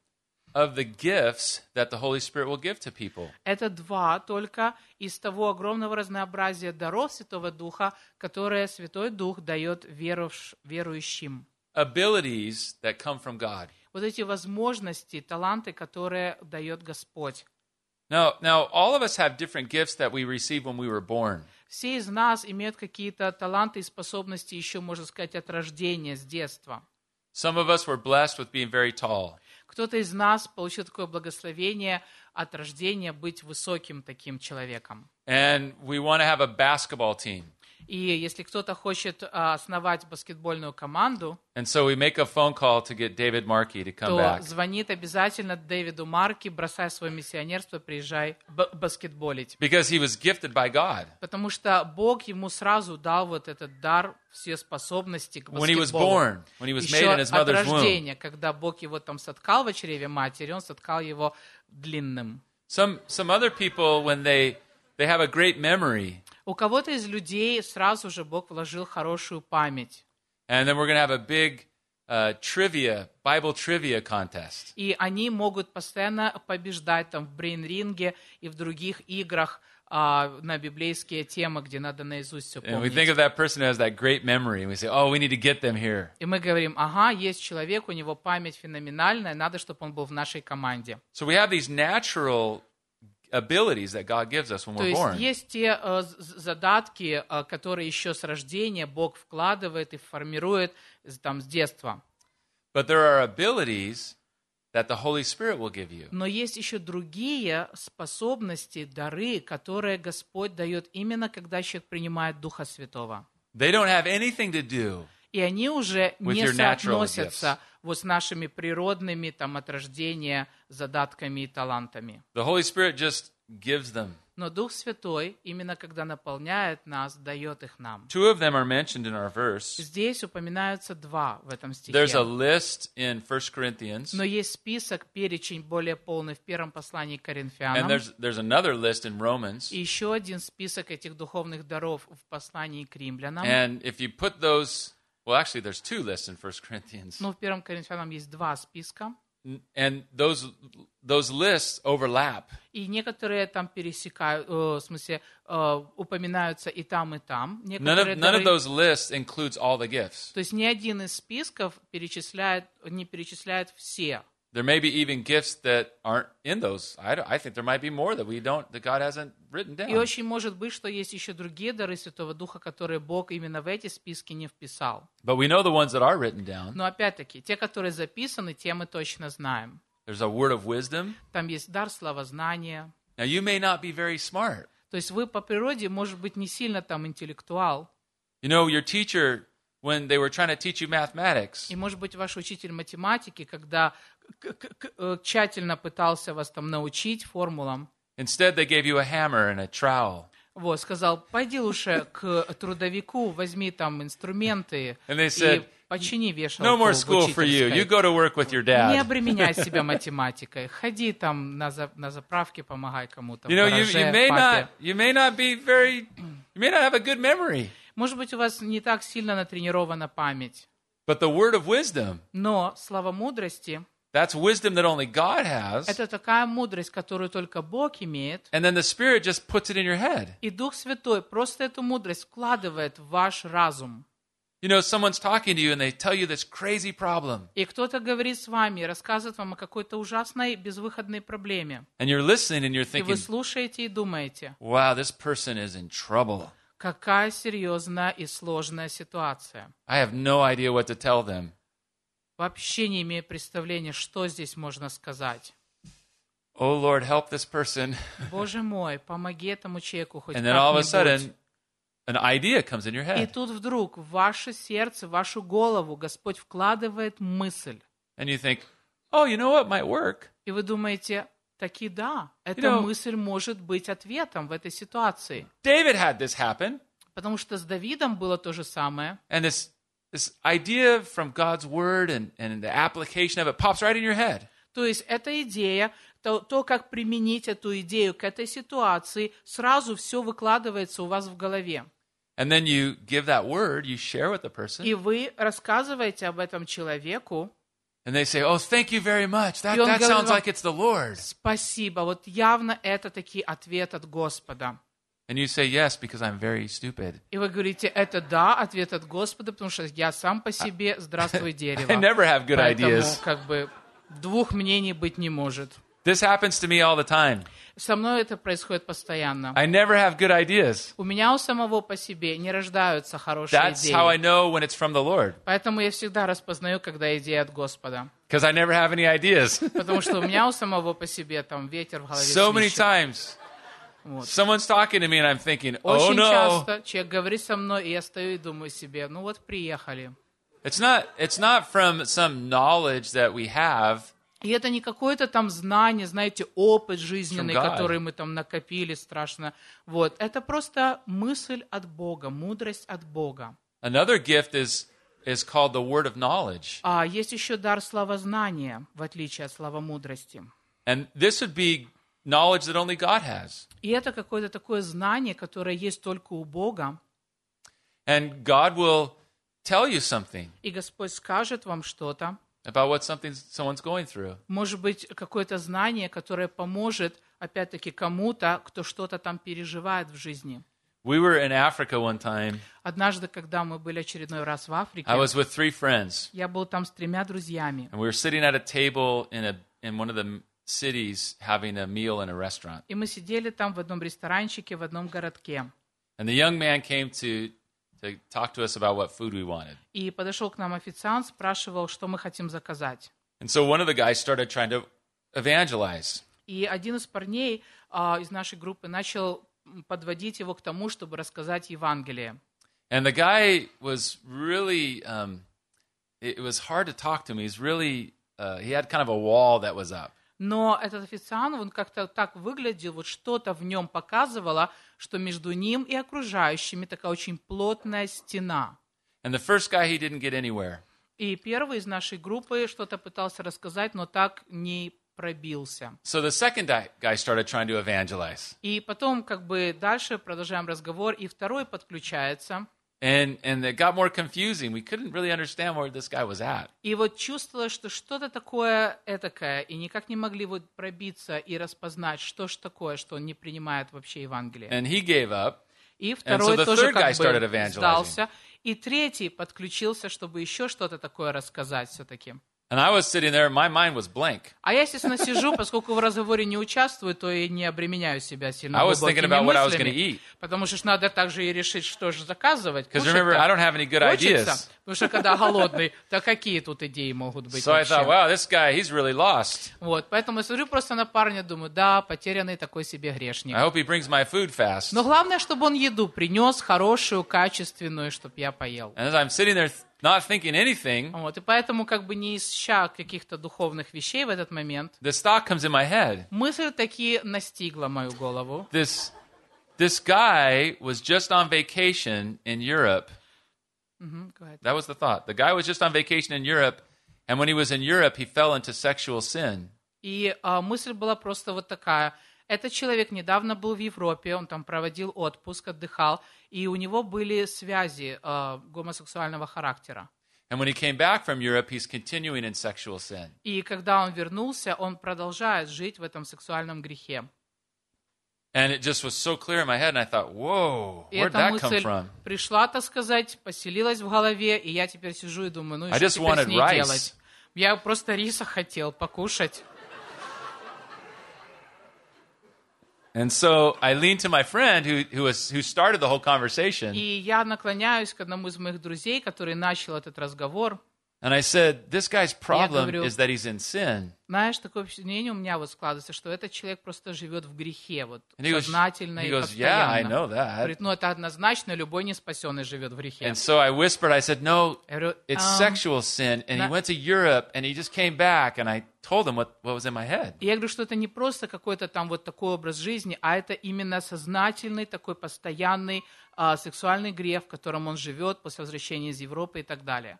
of the gifts that the Holy Spirit will give to people. Это два только из того огромного разнообразия даров Святого Духа, которые Святой Дух дает верующим. Abilities that come from God. Вот эти возможности, таланты, которые дает Господь. Now, now all of us have different gifts that we received when we were born. Все из нас имеют какие-то таланты и способности еще, можно сказать, от рождения, с детства. Some of us were blessed with being very tall. Кто-то из нас получил такое благословение от рождения быть высоким таким человеком. And we want to have a basketball team. И если кто-то хочет а, основать баскетбольную команду, And so we make a phone call to get David Markey to come то back. звонит обязательно Дэвиду Марки, бросай свое миссионерство, приезжай баскетболить. Because he was gifted by God. Потому что Бог ему сразу дал вот этот дар, все способности к When he was баскетболу. born, when he was made Еще in his womb. рождения, когда Бог его там соткал в чреве матери, он соткал его длинным. Some, some other people, when they, they have a great memory, У кого-то из людей сразу же Бог вложил хорошую память. and then we're going to have a big uh, trivia, Bible trivia contest. И они могут постоянно побеждать там в брейн-ринге и в других играх а, на библейские темы, где надо наизусть все And we помнить. think of that person who has that great memory, and we say, oh, we need to get them here. И мы говорим, ага, есть человек, у него память феноменальная, надо, чтобы он был в нашей команде. So we have these natural abilities that God gives us when То we're есть born. есть те э, задатки, э, которые еще с рождения Бог вкладывает и формирует там, с детства. But there are abilities that the Holy Spirit will give you. Но есть еще другие способности, дары, которые Господь дает именно, когда человек принимает Духа Святого. They don't have anything to do И они уже With не соотносятся вот с нашими природными там, от рождения задатками и талантами. The Holy Spirit just gives them. Но Дух Святой, именно когда наполняет нас, дает их нам. Two of them are mentioned in our verse. Здесь упоминаются два в этом стихе. There's a list in 1 Corinthians, Но есть список, перечень более полный в первом послании к and Коринфянам. there's there's another list in Romans. И еще один список этих духовных даров в послании к римлянам. And if you put those, well, actually, there's two lists in 1 Corinthians, Но в первом Коринфянам есть два списка. and those those lists overlap. И некоторые там пересекают, э, в смысле, э, упоминаются и там, и там. None of Некоторые none of дары- those lists includes all the gifts. То есть ни один из списков перечисляет, не перечисляет все. There may be even gifts that aren't in those. I, I think there might be more that we don't that God hasn't written И down. очень может быть, что есть еще другие дары Святого Духа, которые Бог именно в эти списки не вписал. But we know the ones that are written down. Но опять-таки, те, которые записаны, те мы точно знаем. There's a word of wisdom. Там есть дар словознания. Now you may not be very smart. То есть вы по природе, может быть, не сильно там интеллектуал. You know, your teacher when they were trying to teach you mathematics, И, может быть, ваш учитель математики, когда тщательно пытался вас там научить формулам, instead they gave you a hammer and a trowel. вот, сказал, пойди лучше к трудовику, возьми там инструменты And they и said, почини вешалку No more school for you. учительской». You go to work with your Не dad. обременяй себя математикой. Ходи там на, за- на заправке, помогай кому-то. You know, you, you may not you may not be very you may not have a good memory, Может быть, у вас не так сильно натренирована память. but the word of wisdom, Но слова мудрости that's wisdom that only God has. – это такая мудрость, которую только Бог имеет. And then the Spirit just puts it in your head. И Дух Святой просто эту мудрость вкладывает в ваш разум. You know, someone's talking to you and they tell you this crazy problem, И кто-то говорит с вами, рассказывает вам о какой-то ужасной безвыходной проблеме. and you're listening and you're И вы thinking, слушаете и думаете, wow, this person is in trouble. какая серьезная и сложная ситуация. I have no idea what to tell them. Вообще не имею представления, что здесь можно сказать. Oh Lord, help this person. Боже мой, помоги этому человеку хоть And then all of a sudden, an idea comes in your И head. тут вдруг в ваше сердце, в вашу голову Господь вкладывает мысль. And you think, oh, you know what might work? И вы думаете, таки да, эта know- мысль может быть ответом в этой ситуации. David had this happen. Потому что с Давидом было то же самое. And this, this idea from God's word and, and the application of it pops right in your head. То есть эта идея, то, то, как применить эту идею к этой ситуации, сразу все выкладывается у вас в голове. And then you give that word, you share with the person, И вы рассказываете об этом человеку. and they say, oh, thank you very much. That, И он that говорит sounds вам- like it's the Lord. Спасибо. Вот явно это таки ответ от Господа. And you say, yes, because I'm very stupid. И вы говорите, это да, ответ от Господа, потому что я сам по себе, здравствуй, I дерево. never have good Поэтому, ideas. как бы, двух мнений быть не может. This happens to me all the time. Со мной это происходит постоянно. I never have good ideas. У меня у самого по себе не рождаются хорошие That's how I идеи. know when it's from the Lord, Поэтому я всегда распознаю, когда идея от Господа. because I never have any ideas. Потому что у меня у самого по себе там ветер в голове so many свищет. times, Вот. someone's talking to me, and I'm thinking, oh Очень no. часто человек говорит со мной, и я стою и думаю себе, ну вот приехали. It's not, it's not from some knowledge that we have. И это не какое-то там знание, знаете, опыт жизненный, который мы там накопили страшно. Вот. Это просто мысль от Бога, мудрость от Бога. Another gift is, is called the word of knowledge. А есть еще дар славознания, в отличие от слова мудрости. And this would be knowledge that only God has. И это какое-то такое знание, которое есть только у Бога. And God will tell you something И Господь скажет вам что-то, about what something someone's going through. может быть, какое-то знание, которое поможет, опять-таки, кому-то, кто что-то там переживает в жизни. We were in Africa one time. Однажды, когда мы были очередной раз в Африке, I was with three friends, я был там с тремя друзьями. and we were sitting at a table in a in one of the cities having a meal in a restaurant. И мы сидели там в одном ресторанчике, в одном городке. And the young man came to to talk to us about what food we wanted. И подошел к нам официант, спрашивал, что мы хотим заказать. And so one of the guys started trying to evangelize. И один из парней а, из нашей группы начал м, подводить его к тому, чтобы рассказать Евангелие. And the guy was really, um, it, it was hard to talk to him. He's really, uh, he had kind of a wall that was up. Но этот официант, он как-то так выглядел, вот что-то в нем показывало, что между ним и окружающими такая очень плотная стена. And the first guy, he didn't get anywhere. И первый из нашей группы что-то пытался рассказать, но так не пробился. So the second guy started trying to evangelize. И потом как бы дальше продолжаем разговор, и второй подключается. And, and it got more confusing. We couldn't really understand where this guy was at. И вот чувствовалось, что что-то такое этакое, и никак не могли вот пробиться и распознать, что ж такое, что он не принимает вообще Евангелие. And he gave up. И второй the тоже как бы сдался. И третий подключился, чтобы еще что-то такое рассказать все-таки. And I was sitting there, my mind was blank. А я, естественно, сижу, поскольку в разговоре не участвую, то и не обременяю себя сильно I was thinking about what I was going to eat. Потому что надо также и решить, что же заказывать. Because remember, I don't have any good ideas. Потому что когда голодный, то какие тут идеи могут быть So I вообще? thought, wow, this guy, he's really lost. Вот, поэтому я смотрю просто на парня, думаю, да, потерянный такой себе грешник. I hope he brings my food fast. Но главное, чтобы он еду принес хорошую, качественную, чтобы я поел. And as I'm sitting there th- not thinking anything, Вот, и поэтому, как бы не ища каких-то духовных вещей в этот момент, this thought comes in my head. мысль таки настигла мою голову. This, this guy was just on vacation in Europe. Мгм, говорит. That was the thought. The guy was just on vacation in Europe, and when he was in Europe, he fell into sexual sin. И а, мысль была просто вот такая. Этот человек недавно был в Европе, он там проводил отпуск, отдыхал, и у него были связи а, гомосексуального характера. And when he came back from Europe, he's continuing in sexual sin. И когда он вернулся, он продолжает жить в этом сексуальном грехе. And it just was so clear in my head, and I thought, whoa, И where'd эта that come мысль from? пришла, так сказать, поселилась в голове, и я теперь сижу и думаю, ну и I что теперь с ней rice. делать? Я просто риса хотел покушать. And so I leaned to my friend who, who, was, who started the whole conversation, И я наклоняюсь к одному из моих друзей, который начал этот разговор. And I said, This guy's problem говорю- is that he's in sin. Знаешь, такое мнение у меня вот складывается, что этот человек просто живет в грехе, вот And he goes, сознательно he и goes Yeah, I постоянно. know that. Говорит, ну это однозначно, любой неспасенный живет в грехе. And so I whispered, I said, No, говорю, it's «Ам». sexual sin. And he на- went to Europe and he just came back, and I told him what, what was in my head. И я говорю, что это не просто какой-то там вот такой образ жизни, а это именно сознательный, такой постоянный а, сексуальный грех, в котором он живет после возвращения из Европы и так далее.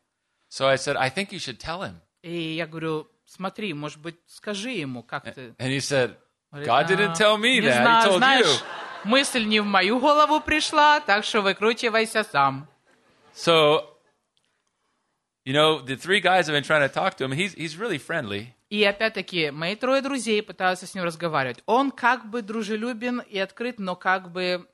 So I said, I think you should tell him. И я говорю, смотри, может быть, скажи ему, как ты... And he said, God didn't «А, tell me не that. знаю, he told знаешь, you. мысль не в мою голову пришла, так что выкручивайся сам. So, you know, the three guys have been trying to talk to him. He's, he's really friendly. И опять-таки, мои трое друзей пытаются с ним разговаривать. Он как бы дружелюбен и открыт, но как бы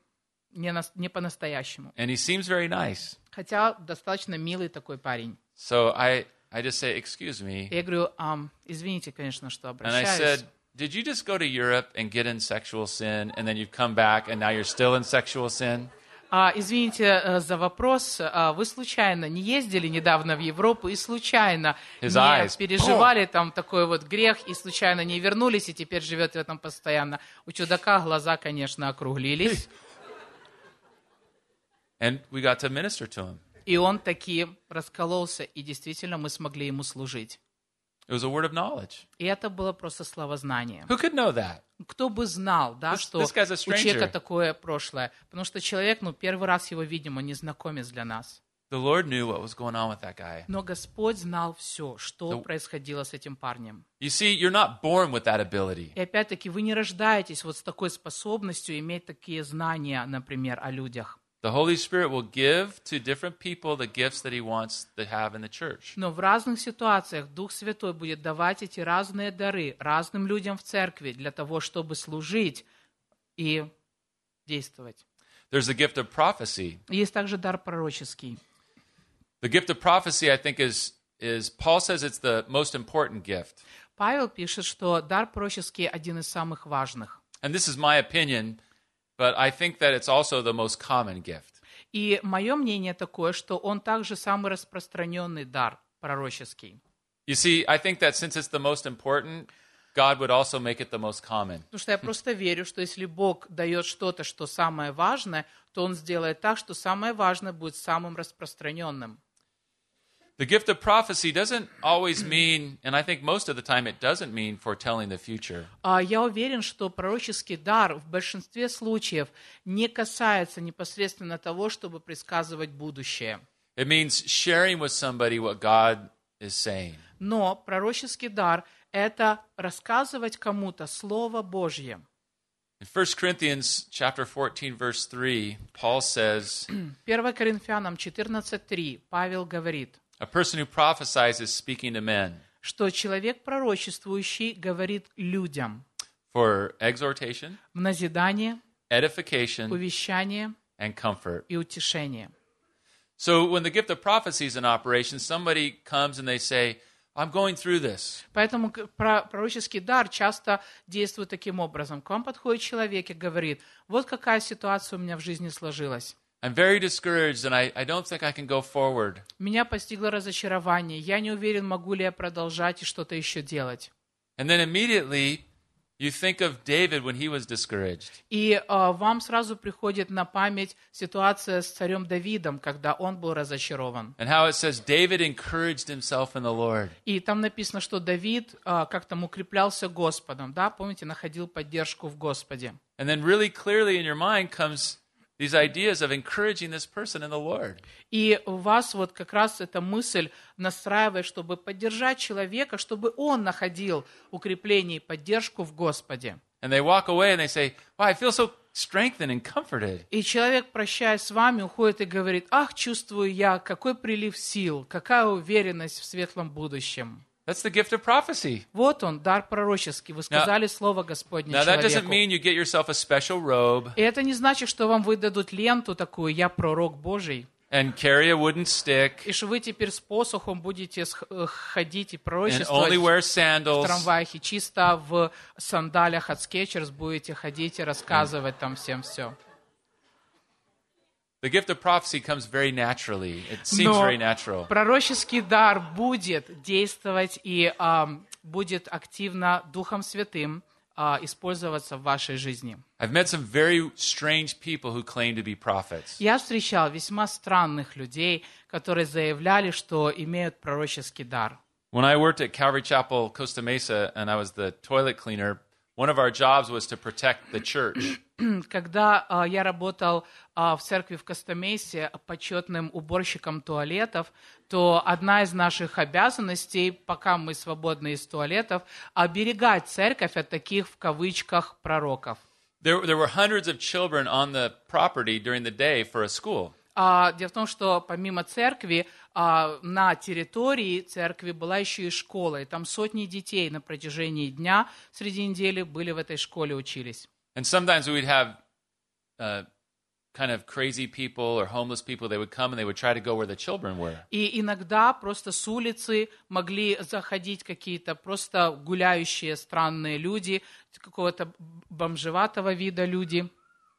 не, нас- не по-настоящему. And he seems very nice. Хотя достаточно милый такой парень. So I, I just say, Excuse me. И Я говорю, «Ам, извините, конечно, что And I обращаюсь. said, Did you just go to Europe and get in sexual sin, and then you've come back and now you're still in sexual sin? А, извините э, за вопрос. А, вы случайно не ездили недавно в Европу и случайно His не eyes. переживали там такой вот грех и случайно не вернулись и теперь живете в этом постоянно? У чудака глаза, конечно, округлились. And we got to minister to him. И он таки раскололся, и действительно мы смогли ему служить. It was a word of knowledge. И это было просто словознание. Who could know that? Кто бы знал, да, This- что this guy's a у человека такое прошлое. Потому что человек, ну, первый раз его видим, он незнакомец для нас. The Lord knew what was going on with that guy. Но Господь знал все, что So- происходило с этим парнем. You see, you're not born with that ability. И опять-таки вы не рождаетесь вот с такой способностью иметь такие знания, например, о людях. The Holy Spirit will give to different people the gifts that He wants to have in the church. Но в разных ситуациях Дух Святой будет давать эти разные дары разным людям в церкви для того, чтобы служить и действовать. There's the gift of prophecy. Есть также дар пророческий. The gift of prophecy, I think, is, is Paul says it's the most important gift. Павел пишет, что дар пророческий один из самых важных. And this is my opinion, But I think that it's also the most common gift. И мое мнение такое, что он также самый распространенный дар пророческий. You see, I think that since it's the most important, God would also make it the most common. Потому что я просто верю, что если Бог дает что-то, что самое важное, то Он сделает так, что самое важное будет самым распространенным. The gift of prophecy doesn't always mean, and I think most of the time it doesn't mean foretelling the future. А Я уверен, что пророческий дар в большинстве случаев не касается непосредственно того, чтобы предсказывать будущее. It means sharing with somebody what God is saying. Но пророческий дар – это рассказывать кому-то Слово Божье. In 1 Corinthians chapter 14 verse 3, Paul says, 1 Коринфянам 14.3 Павел говорит, "A person who prophesies is speaking to men что человек пророчествующий говорит людям for exhortation, в назидание, edification, увещание and comfort." и утешение. So when the gift of prophecy is in operation, somebody comes and they say, "I'm going through this." Поэтому к- про- пророческий дар часто действует таким образом. К вам подходит человек и говорит, вот какая ситуация у меня в жизни сложилась. I'm very discouraged and I, I don't think I can go forward. Меня постигло разочарование, я не уверен, могу ли я продолжать и что-то еще делать. And then immediately you think of David when he was discouraged. И а, вам сразу приходит на память ситуация с царем Давидом, когда он был разочарован. And how it says David encouraged himself in the Lord. И там написано, что Давид а, как там укреплялся Господом, да, помните, находил поддержку в Господе. And then really clearly in your mind comes these ideas of encouraging this person in the Lord. И у вас вот как раз эта мысль настраивает, чтобы поддержать человека, чтобы он находил укрепление и поддержку в Господе. And they walk away and they say, Wow, I feel so strengthened and comforted. И человек, прощаясь с вами, уходит и говорит, ах, чувствую я, какой прилив сил, какая уверенность в светлом будущем. That's the gift of prophecy. Вот он, дар пророческий. Вы сказали слово Господне Now, that doesn't человеку. mean you get yourself a special robe И это не значит, что вам выдадут ленту такую «Я пророк Божий», and carry a wooden stick и что вы теперь с посохом будете э, ходить и and пророчествовать only wear в sandals. трамваях, и чисто в сандалях от Skechers будете ходить и рассказывать там всем все. The gift of prophecy comes very naturally. It seems Но very natural. пророческий дар будет действовать и ам, будет активно Духом Святым а, использоваться в вашей жизни. I've met some very strange people who claim to be prophets. Я встречал весьма странных людей, которые заявляли, что имеют пророческий дар. When I worked at Calvary Chapel, Costa Mesa, and I was the toilet cleaner, one of our jobs was to protect the church. Когда а, я работал а, в церкви в Костомейсе почетным уборщиком туалетов, то одна из наших обязанностей, пока мы свободны из туалетов, оберегать церковь от таких в кавычках пророков. There, there were hundreds of children on the property during the day for a school. А, дело в том, что помимо церкви, а, на территории церкви была еще и школа, и там сотни детей на протяжении дня среди недели были в этой школе, учились. And sometimes we would have uh, kind of crazy people or homeless people. They would come and they would try to go where the children were. И иногда просто с улицы могли заходить какие-то просто гуляющие странные люди, какого-то бомжеватого вида люди.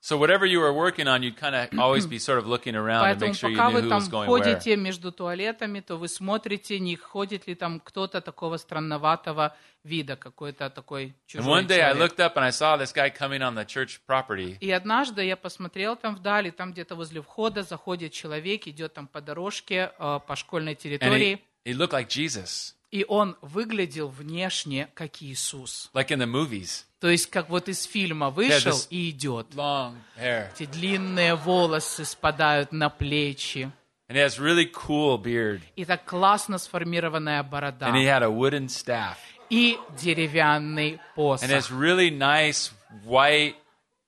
So whatever you were working on, you'd kind of always be sort of looking around to Поэтому make sure you пока knew вы who там was going where. ходите между туалетами, то вы смотрите, не ходит ли там кто-то такого странноватого вида, какой-то такой And чужой one day I человек. looked up and I saw this guy coming on the church property. И однажды я посмотрел там вдали, там где-то возле входа заходит человек, идет там по дорожке, э, по школьной And территории, he, he looked like Jesus, и он выглядел внешне как Иисус. like in the movies. То есть как вот из фильма вышел и идет. Long hair. Эти длинные волосы спадают на плечи. And he has really cool beard. И так классно сформированная борода. And he had a wooden staff. И деревянный посох. And it's really nice white,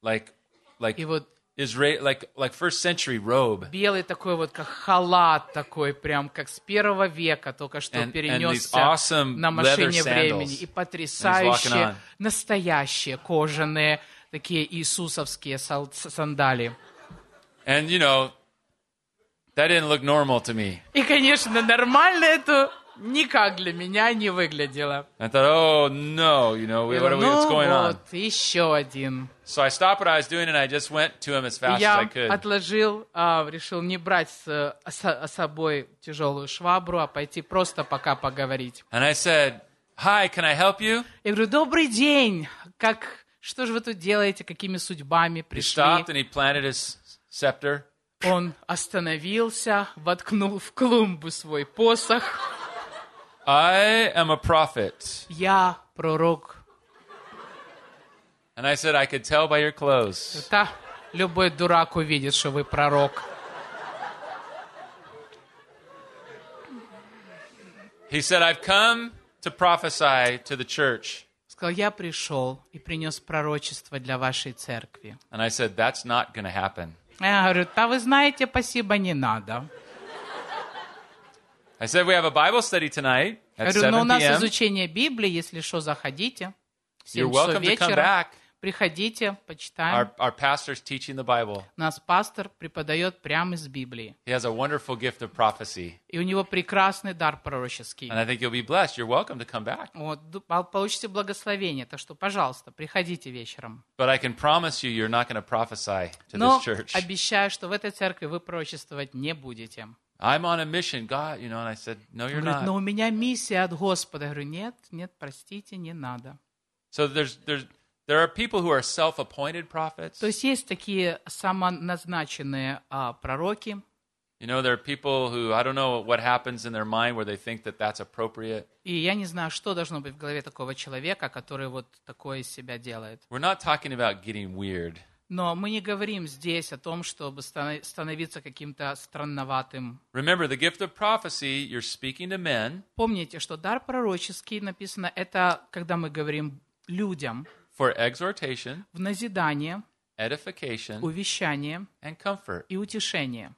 like like И вот Israel like like first century robe. белый такой вот, как халат такой, прям как с первого века, только что And- and перенесся these awesome на машине времени. И And потрясающие, настоящие кожаные, такие иисусовские сандали. And you know, that didn't look normal to me. И, конечно, нормально это никак для меня не выглядело. I thought, oh no, you know, Я what, are we, what's ну going on? вот, еще один. So I stopped what I was doing and I just went to him as fast as I я could. отложил, а, решил не брать с, собой тяжелую швабру, а пойти просто пока поговорить. And I said, "Hi, can I help you?" Я говорю, добрый день, как, что же вы тут делаете, какими судьбами He пришли? stopped and he planted his scepter. Он остановился, воткнул в клумбу свой посох. I am a prophet. Я пророк. And I said, I could tell by your clothes. Да, любой дурак увидит, что вы пророк. He said, I've come to prophesy to the church. Сказал, я пришел и принес пророчество для вашей церкви. And I said, That's not going to happen. Я говорю, да вы знаете, спасибо, не надо. I said, We have a Bible study tonight at говорю, но у 7 нас p.m. изучение Библии, если что, заходите. В You're 7 часов welcome to come вечера. back. Приходите, почитаем. Our, our pastor's teaching the Bible. Нас пастор преподает прямо из Библии. He has a wonderful gift of prophecy. И у него прекрасный дар пророческий. And I think you'll be blessed. You're welcome to come back. Вот, ду- пол- получите благословение. Так что, пожалуйста, приходите вечером. But I can promise you, you're not going to prophesy to Но this church. обещаю, что в этой церкви вы пророчествовать не будете. I'm on a mission, God, you know. And I said, No, Он you're говорит, но not. у меня миссия от Господа. Я говорю, нет, нет, простите, не надо. So there's, there's, there are people who are self appointed prophets. То есть есть такие самоназначенные а, пророки, You know, there are people who, I don't know what happens in their mind where they think that that's appropriate. и я не знаю, что должно быть в голове такого человека, который вот такое из себя делает. We're not talking about getting weird. Но мы не говорим здесь о том, чтобы становиться каким-то странноватым. Remember, the gift of prophecy, you're speaking to men Помните, что дар пророческий, написано, это когда мы говорим людям for exhortation, в назидание, edification, увещание and comfort. и утешение.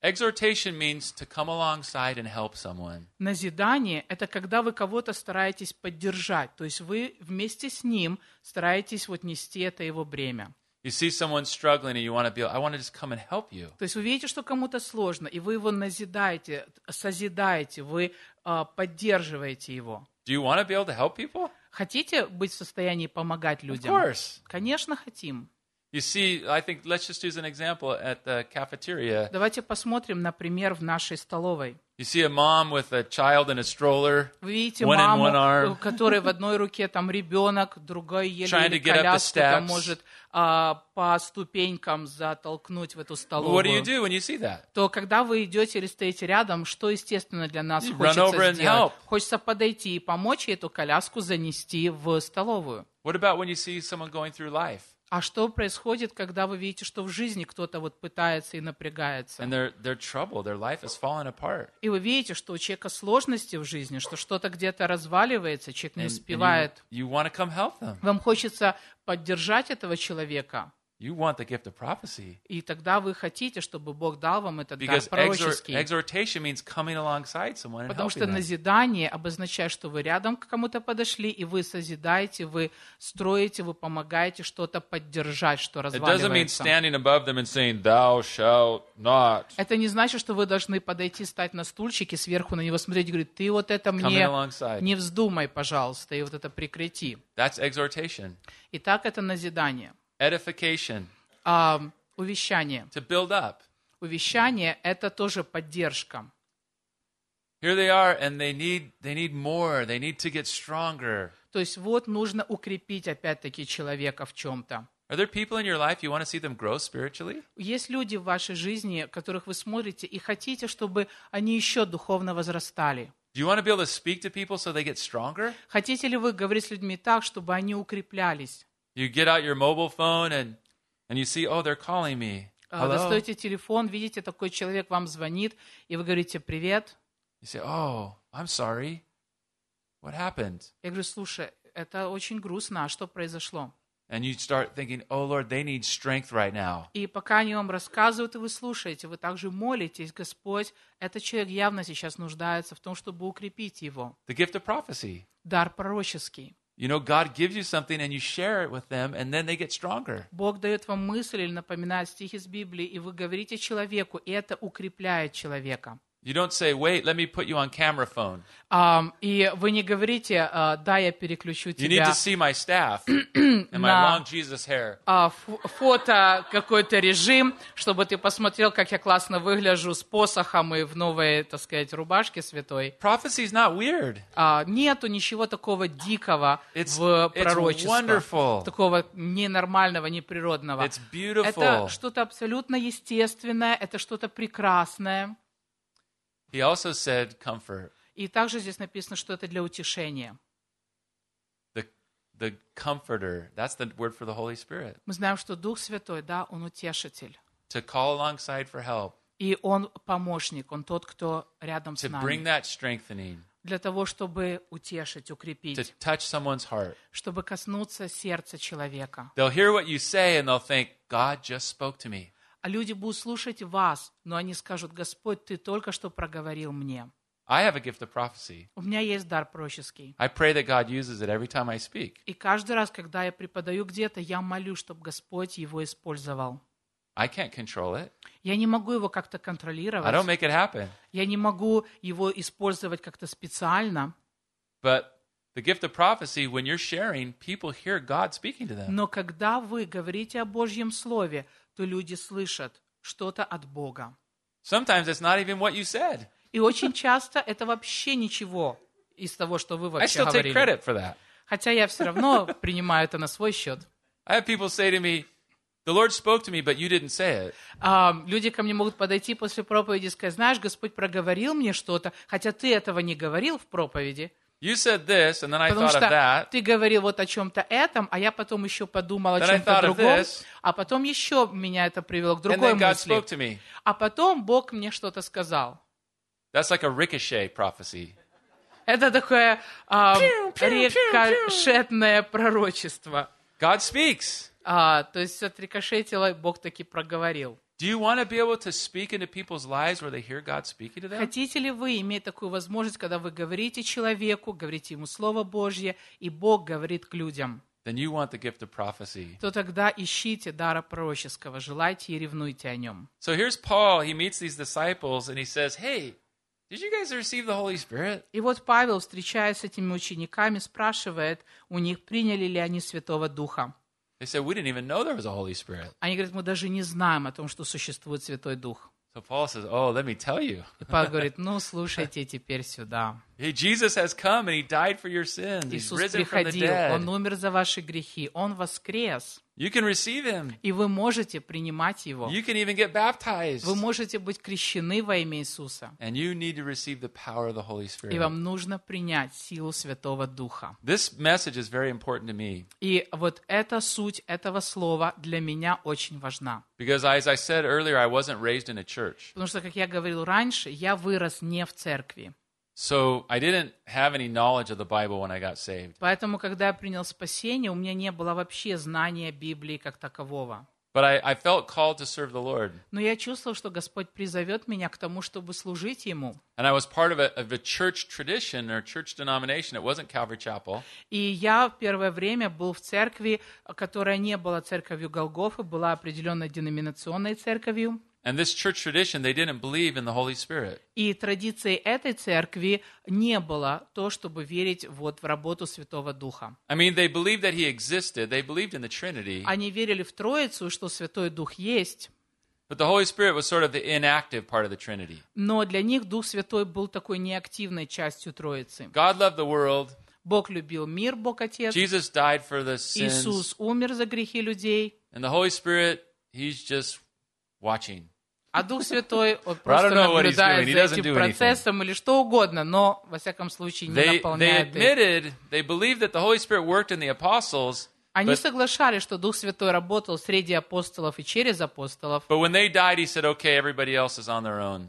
Exhortation means to come alongside and help someone. Назидание – это когда вы кого-то стараетесь поддержать, то есть вы вместе с ним стараетесь вот нести это его бремя. You see someone struggling and you want to be, I want to just come and help you. То есть вы видите, что кому-то сложно, и вы его назидаете, созидаете, вы а, поддерживаете его. Do you want to be able to help people? Хотите быть в состоянии помогать Of людям? course. Конечно, хотим. You see, I think let's just use an example at the cafeteria. Давайте посмотрим, например, в нашей столовой. You see a mom with a child in a stroller Вы видите One in маму, one arm. у которой в одной руке там ребенок, другой еле Trying to get up the steps. может а, по ступенькам затолкнуть в эту What do you столовую. do when you see that? То когда вы идете или стоите рядом, что естественно для нас You run хочется over and сделать? help. Хочется подойти и помочь эту коляску занести в столовую. What about when you see someone going through life А что происходит, когда вы видите, что в жизни кто-то вот пытается и напрягается? and they're they're troubled, their life is falling apart? И вы видите, что у человека сложности в жизни, что что-то где-то разваливается, человек не And, and успевает. you, you want to come help them. Вам хочется поддержать этого человека, You want the gift of prophecy и тогда вы хотите, чтобы Бог дал вам этот дар пророческий. exhortation means coming alongside someone and Потому что назидание обозначает, что вы рядом к кому-то подошли, и вы созидаете, вы строите, вы помогаете что-то поддержать, что It doesn't mean разваливается. standing above them and saying, "Thou shalt not." Это не значит, что вы должны подойти, стать на стульчике, сверху на него смотреть и говорить, ты вот это мне не вздумай, пожалуйста, и вот это прекрати. That's exhortation. Итак, это назидание. Edification А, увещание. to build up. Увещание – это тоже поддержка. Here they are, and they need they need more. They need to get stronger. То есть вот нужно укрепить опять-таки человека в чем-то. Are there people in your life you want to see them grow spiritually? Есть люди в вашей жизни, которых вы смотрите и хотите, чтобы они еще духовно возрастали. Do you want to be able to speak to people so they get stronger? Хотите ли вы говорить с людьми так, чтобы они укреплялись? You get out your mobile phone and and you see, oh, they're calling me. А, Hello? Достаете телефон, видите, такой человек вам звонит, и вы говорите «Привет». You say, oh, I'm sorry. What happened? Я говорю, слушай, это очень грустно, а что произошло? And you start thinking, oh Lord, they need strength right now. И пока они вам рассказывают, и вы слушаете, вы также молитесь, Господь, этот человек явно сейчас нуждается в том, чтобы укрепить его. The gift of prophecy. Дар пророческий. You know, God gives you something and you share it with them, and then they get stronger. Бог дает вам мысль или напоминает стих из Библии, и вы говорите человеку, и это укрепляет человека. You don't say, wait, let me put you on camera phone. Ам, и вы не говорите, а, да, я переключу You need тебя to see my staff and my long Jesus hair. фо- фото какой-то режим, чтобы ты посмотрел, как я классно выгляжу с посохом и в новой, так сказать, рубашке святой. Prophecy is not weird. А, нету ничего такого дикого It's- в it's пророчестве. wonderful. Такого ненормального, неприродного. It's beautiful. Это что-то абсолютно естественное, это что-то прекрасное. He also said comfort. И также здесь написано, что это для утешения. The, the comforter. That's the word for the Holy Spirit. Мы знаем, что Дух Святой, да, Он утешитель. To call alongside for help. И Он помощник, Он тот, кто рядом с To bring нами. that strengthening. Для того, чтобы утешить, To укрепить, touch someone's heart. чтобы коснуться сердца человека. They'll hear what you say and they'll think, God just spoke to me. А люди будут слушать вас, но они скажут, Господь, Ты только что проговорил мне. I have a gift of prophecy. У меня есть дар пророческий. I pray that God uses it every time I speak. И каждый раз, когда я преподаю где-то, я молю, чтобы Господь его использовал. I can't control it. Я не могу его как-то I don't контролировать. make it happen. Я не могу его использовать как-то специально. But the gift of prophecy, when you're sharing, people hear God speaking to them. Но когда вы говорите о Божьем Слове, то люди слышат что-то от Бога. Sometimes it's not even what you said. И очень часто это вообще ничего из того, что вы I вообще still take говорили. credit for that. Хотя я все равно принимаю это на свой счет. I have people say to me, The Lord spoke to me, but you didn't say it. А, люди ко мне могут подойти после проповеди и сказать, знаешь, Господь проговорил мне что-то, хотя ты этого не говорил в проповеди, You said this, and then I потому thought of that. ты говорил вот о чем-то этом, а я потом еще подумал о Then I чем-то thought of другом, this. а потом еще меня это привело к And другой then God мысли. spoke to me. А потом Бог мне что-то сказал. That's like a ricochet prophecy. Это такое а, рикошетное пророчество. God speaks. А, то есть отрикошетило, Бог таки проговорил. Do you want to be able to speak into people's lives where they hear God speaking to them? Хотите ли вы иметь такую возможность, когда вы говорите человеку, говорите ему Слово Божье, и Бог говорит к людям? Then you want the gift of prophecy. То тогда ищите дара пророческого, желайте и ревнуйте о нем. So here's Paul. He meets these disciples and he says, Hey, did you guys receive the Holy Spirit? И вот Павел, встречаясь с этими учениками, спрашивает у них, приняли ли они Святого Духа. They said, We didn't even know there was a Holy Spirit. Они говорят, мы даже не знаем о том, что существует Святой Дух. So Paul says, Oh, let me tell you. И Павел говорит, ну, слушайте теперь сюда. Jesus has come and he died for your sins. Иисус приходил, Он умер за ваши грехи, Он воскрес, You can receive him. и вы можете принимать Его. You can even get baptized. Вы можете быть крещены во имя Иисуса, And you need to receive the power of the Holy и Spirit. вам нужно принять силу Святого Духа. This message is very important to me И вот эта суть этого слова для меня очень важна. because, as I said earlier, I wasn't raised in a church. Потому что, как я говорил раньше, я вырос не в церкви. So I didn't have any knowledge of the Bible when I got saved. Поэтому, когда я принял спасение, у меня не было вообще знания Библии как такового. But I, I felt called to serve the Lord. Но я чувствовал, что Господь призовет меня к тому, чтобы служить Ему. And I was part of a, of a church tradition or church denomination. It wasn't Calvary Chapel. И я в первое время был в церкви, которая не была церковью Голгофы, была определенной деноминационной церковью. And this church tradition, they didn't believe in the Holy Spirit. И традицией этой церкви не было то, чтобы верить вот в работу Святого Духа. I mean, they believed that He existed, they believed in the Trinity, Они верили в Троицу, что Святой Дух есть, but the Holy Spirit was sort of the inactive part of the Trinity. но для них Дух Святой был такой неактивной частью Троицы. God loved the world, Бог любил мир, Бог Отец. Jesus died for the sins, Иисус умер за грехи людей, and the Holy Spirit, He's just watching. А Дух Святой он просто наблюдает за этим процессом или что угодно, но, во всяком случае, не They, they наполняет их. admitted, they believed that the Holy Spirit worked in the apostles, Они but, соглашались, что Дух Святой работал среди апостолов и через апостолов.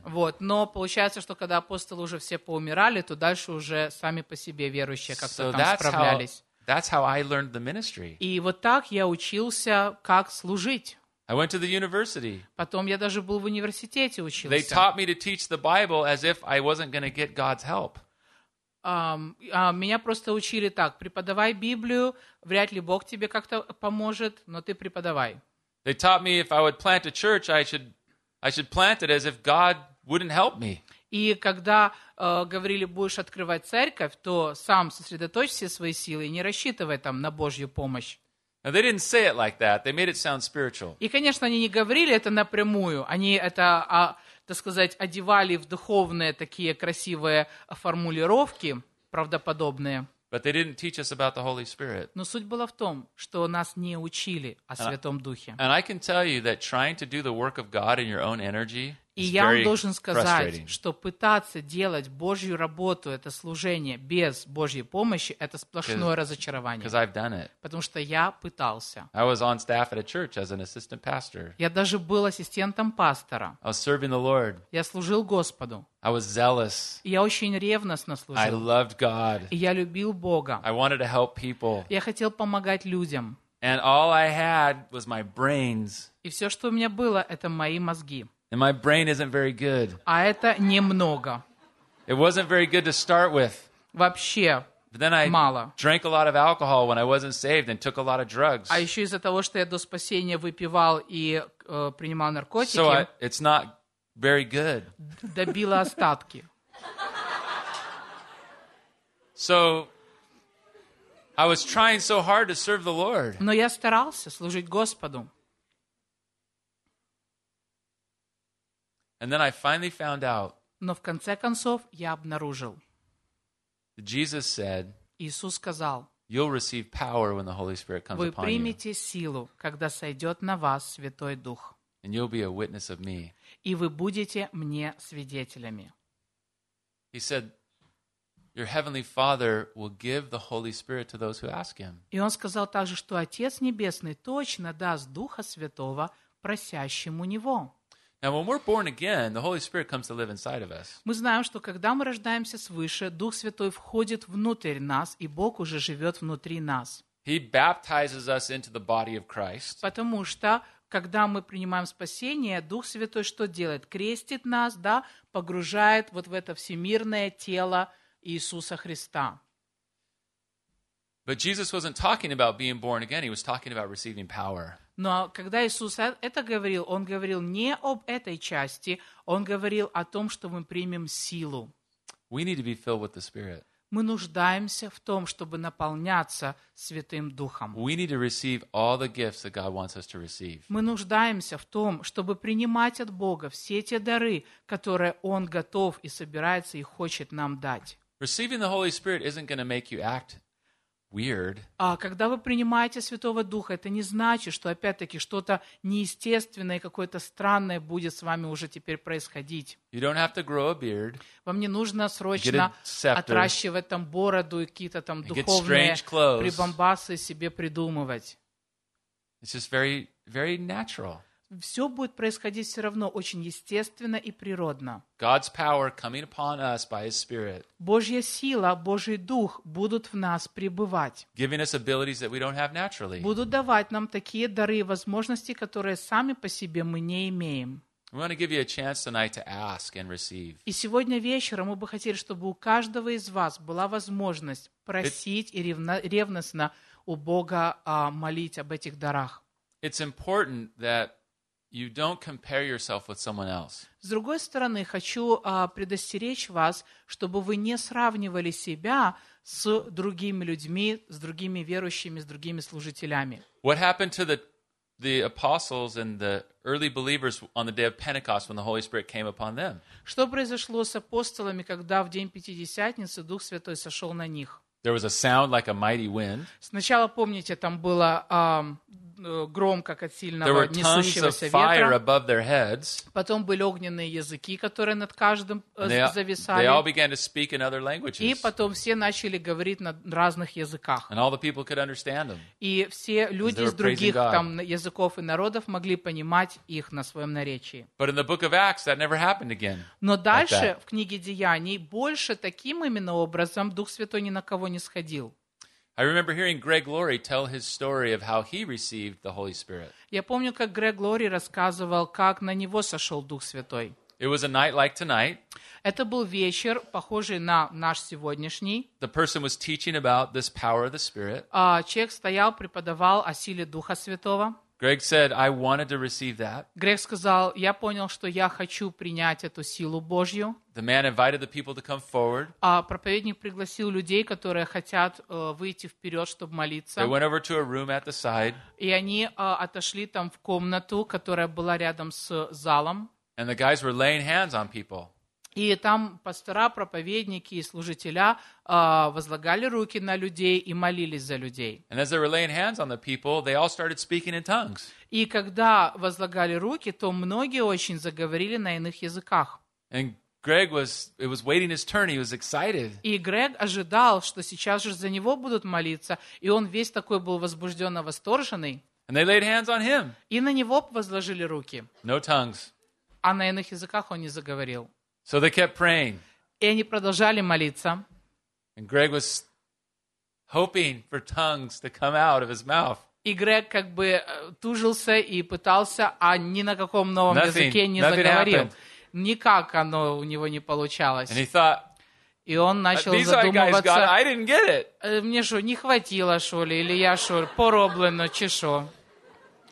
they. Вот. Но получается, что когда апостолы уже все поумирали, то дальше уже сами по себе верующие как-то там справлялись. И вот так я учился, как служить. I went to the university. Потом я даже был в университете They учился. taught me to teach the Bible as if I wasn't going to get God's help. Ам, а, Меня просто учили так, преподавай Библию, вряд ли Бог тебе как-то поможет, но ты преподавай. They taught me if I would plant a church, I should, I should plant it as if God wouldn't help me. И когда э, говорили, будешь открывать церковь, то сам сосредоточь все свои силы и не рассчитывай там на Божью помощь. Now, they didn't say it like that. They made it sound spiritual. И, конечно, они не говорили это напрямую, они это, а, так сказать, одевали в духовные такие красивые формулировки, правдоподобные. But they didn't teach us about the Holy Spirit. Но суть была в том, что нас не учили о Святом Духе. And I can tell you that trying to do the work of God in your own energy И я вам должен сказать, что пытаться делать Божью работу, это служение без Божьей помощи, это сплошное разочарование. I've done it. Потому что я пытался. I was on staff at a church as an assistant pastor. Я даже был ассистентом пастора. I was serving the Lord. Я служил Господу. I was zealous. Я очень ревностно I служил. loved God. И я любил Бога. I wanted to help people. Я хотел помогать людям. And all I had was my brains. И все, что у меня было, это мои мозги. And my brain isn't very good. А это немного. It wasn't very good to start with. Вообще But then I мало. drank a lot of alcohol when I wasn't saved and took a lot of drugs. А еще из-за того, что я до спасения выпивал и э, принимал наркотики, So I, it's not very good. добила остатки. So I was trying so hard to serve the Lord. Но я старался служить Господу. And then I finally found out Но в конце концов я обнаружил. Jesus said, Иисус сказал, You'll receive power when the Holy Spirit comes вы upon you, примете силу, когда сойдет на вас Святой Дух, and you'll be a witness of me. и вы будете мне свидетелями. He said, Your heavenly Father will give the Holy Spirit to those who ask Him. И он сказал также, что Отец Небесный точно даст Духа Святого просящему Него. Now, when we're born again, the Holy Spirit comes to live inside of us. Мы знаем, что когда мы рождаемся свыше, Дух Святой входит внутрь нас, и Бог уже живет внутри нас. He baptizes us into the body of Christ. Потому что когда мы принимаем спасение, Дух Святой что делает? Крестит нас, да, погружает вот в это всемирное тело Иисуса Христа. But Jesus wasn't talking about being born again, he was talking about receiving power. Но когда Иисус э- это говорил, Он говорил не об этой части, Он говорил о том, что мы примем силу. We need to be filled with the Spirit. Мы нуждаемся в том, чтобы наполняться Святым Духом. We need to receive all the gifts that God wants us to receive. Мы нуждаемся в том, чтобы принимать от Бога все те дары, которые Он готов и собирается и хочет нам дать. Receiving the Holy Spirit isn't going to make you act weird. А когда вы принимаете Святого Духа, это не значит, что опять-таки что-то неестественное какое-то странное будет с вами уже теперь происходить. You don't have to grow a beard. Вам не нужно срочно scepter. отращивать там бороду и какие-то там духовные прибамбасы себе придумывать. It's just very, very natural. Все будет происходить все равно очень естественно и природно. God's power coming upon us by His Spirit, Божья сила, Божий Дух будут в нас пребывать. giving us abilities that we don't have naturally. Будут давать нам такие дары и возможности, которые сами по себе мы не имеем. We want to give you a chance tonight to ask and receive. И сегодня вечером мы бы хотели, чтобы у каждого из вас была возможность просить и ревно- ревностно у Бога а, молить об этих дарах. It's important that you don't compare yourself with someone else. С другой стороны, хочу а, предостеречь вас, чтобы вы не сравнивали себя с другими людьми, с другими верующими, с другими служителями. What happened to the the apostles and the early believers on the day of Pentecost when the Holy Spirit came upon them? Что произошло с апостолами, когда в день Пятидесятницы Дух Святой сошел на них? There was a sound like a mighty wind. Сначала, помните, там было э, гром, как от сильного несущегося ветра. above their heads. Потом были огненные языки, которые над каждым зависали. began to speak in other И потом все начали говорить на разных языках. And all the people could understand them. И все люди из других там языков и народов могли понимать их на своем наречии. But in the book of Acts, that never happened again. Но дальше в книге Деяний больше таким именно образом Дух Святой ни на кого не сходил. I remember hearing Greg Laurie tell his story of how he received the Holy Spirit. Я помню, как Грег Лори рассказывал, как на него сошел Дух Святой. It was a night like tonight. Это был вечер, похожий на наш сегодняшний. The person was teaching about this power of the Spirit. А, Человек стоял, преподавал о силе Духа Святого. Greg said, I wanted to receive that. Грег сказал, я понял, что я хочу принять эту силу Божью. The man invited the people to come forward. А проповедник пригласил людей, которые хотят э, выйти вперед, чтобы They молиться. went over to a room at the side, И они э, отошли там в комнату, которая была рядом с залом. and the guys were laying hands on people. И там пастора, проповедники и служителя э, возлагали руки на людей и молились за людей. People. И когда возлагали руки, то многие очень заговорили на иных языках. And Greg was, it was waiting his turn. He was excited. И Грег ожидал, что сейчас же за него будут молиться, и он весь такой был возбужденно восторженный. And they laid hands on him. И на него возложили руки, No tongues. а на иных языках он не заговорил. So they kept praying. И они продолжали молиться. And Greg was hoping for tongues to come out of his mouth. И Грег как бы э, тужился и пытался, а ни на каком новом Nothing- языке не nothing заговорил. happened. Никак оно у него не получалось. And he thought, И он начал These other guys got it. задумываться, I didn't get it. «Э, мне що, не хватило, що ли, или я що, пороблено, чи що?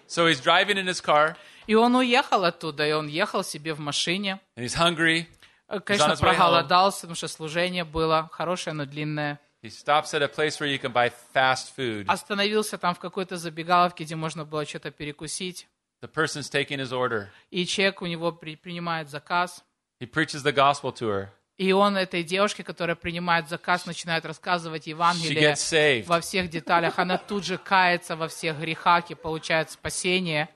So he's driving in his car, И он уехал оттуда, и он ехал себе в машине. and he's hungry. Э, Конечно, проголодался, потому что служение было хорошее, но длинное. He stops at a place where you can buy fast food. Остановился там в какой-то забегаловке, где можно было что-то перекусить. The person's taking his order. И человек у него при- принимает заказ. He preaches the gospel to her. И он этой девушке, которая принимает заказ, начинает рассказывать Евангелие во всех деталях. Она тут же кается во всех грехах и получает спасение.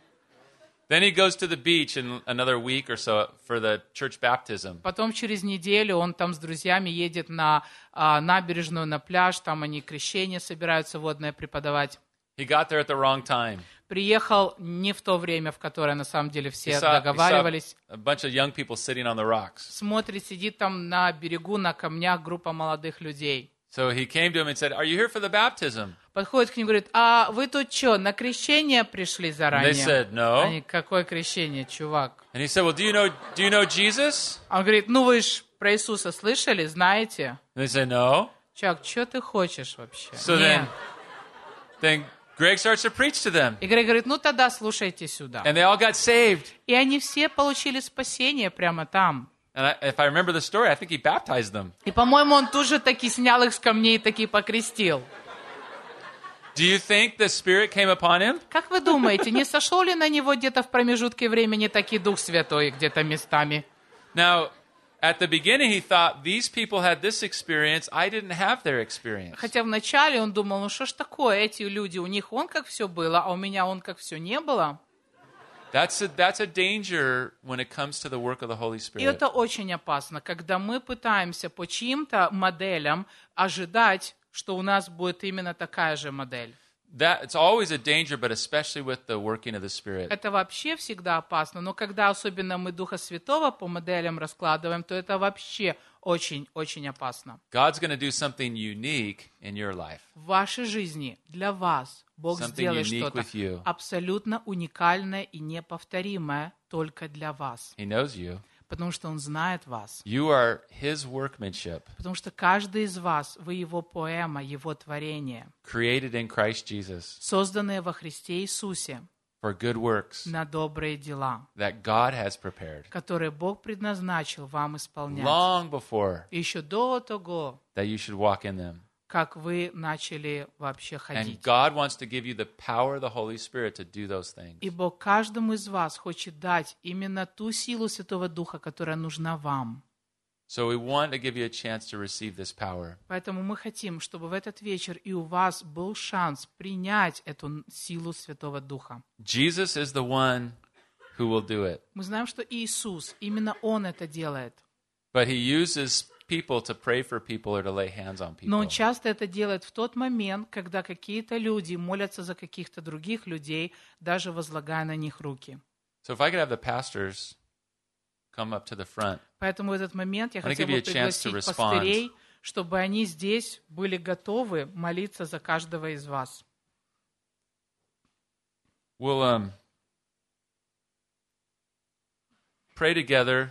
Then he goes to the beach in another week or so for the church baptism. Потом через неделю он там с друзьями едет на а, набережную, на пляж. Там они крещение собираются водное преподавать. He got there at the wrong time. Приехал не в то время, в которое на самом деле все saw договаривались. a bunch of young people sitting on the rocks. Смотрит, сидит там на берегу, на камнях группа молодых людей. So he came to him and said, Are you here for the baptism? Подходит к ним и говорит, а вы тут что, на крещение пришли they заранее? said, No. Они, какое крещение, чувак? And he said, Well, do you know do you know Jesus? А Он говорит, ну вы ж про Иисуса слышали, знаете? And they said, No. Чувак, что ты хочешь вообще? So Нет. then then Greg starts to preach to them. И Грей говорит, ну тогда слушайте сюда. And they all got saved. И они все получили спасение прямо там. And I, if I remember the story, I think he baptized them. И, по-моему, он тоже таки снял их с камней и таки покрестил. Do you think the Spirit came upon him? Как вы думаете, не сошел ли на него где-то в промежутке времени таки Дух Святой где-то местами? Now, at the beginning, he thought these people had this experience. I didn't have their experience. Хотя вначале он думал, ну что ж такое, эти люди, у них он как все было, а у меня он как все не было. That's a, that's a danger when it comes to the work of the Holy И Spirit. это очень опасно, когда мы пытаемся по чьим-то моделям ожидать, что у нас будет именно такая же модель. That it's always a danger, but especially with the working of the Spirit. Это вообще всегда опасно, но когда особенно мы Духа Святого по моделям раскладываем, то это вообще очень-очень опасно. God's going to do something unique in your life. В вашей жизни, для вас, Бог Something сделает что-то абсолютно уникальное и неповторимое только для вас, He knows you. Потому что Он знает вас. You are His workmanship, Потому что каждый из вас, вы Его поэма, Его творение, created in Christ Jesus созданные во Христе Иисусе for good works на добрые дела, that God has prepared которые Бог предназначил вам исполнять. long before Еще до того, that you should walk in them. Как вы начали вообще And ходить. God wants to give you the power of the Holy Spirit to do those things. И Бог каждому из вас хочет дать именно ту силу Святого Духа, которая нужна вам. So we want to give you a chance to receive this power. Поэтому мы хотим, чтобы в этот вечер и у вас был шанс принять эту силу Святого Духа. Jesus is the one who will do it. Мы знаем, что Иисус, именно Он это делает. But he uses people to pray for people or to lay hands on Но. Он часто это делает в тот момент, когда какие-то люди молятся за каких-то других людей, даже возлагая на них руки. So if I could have the pastors come up to the front. Поэтому в этот момент я хотел бы a chance to пригласить respond. пастырей, чтобы они здесь были готовы молиться за каждого из вас. We'll um, pray together.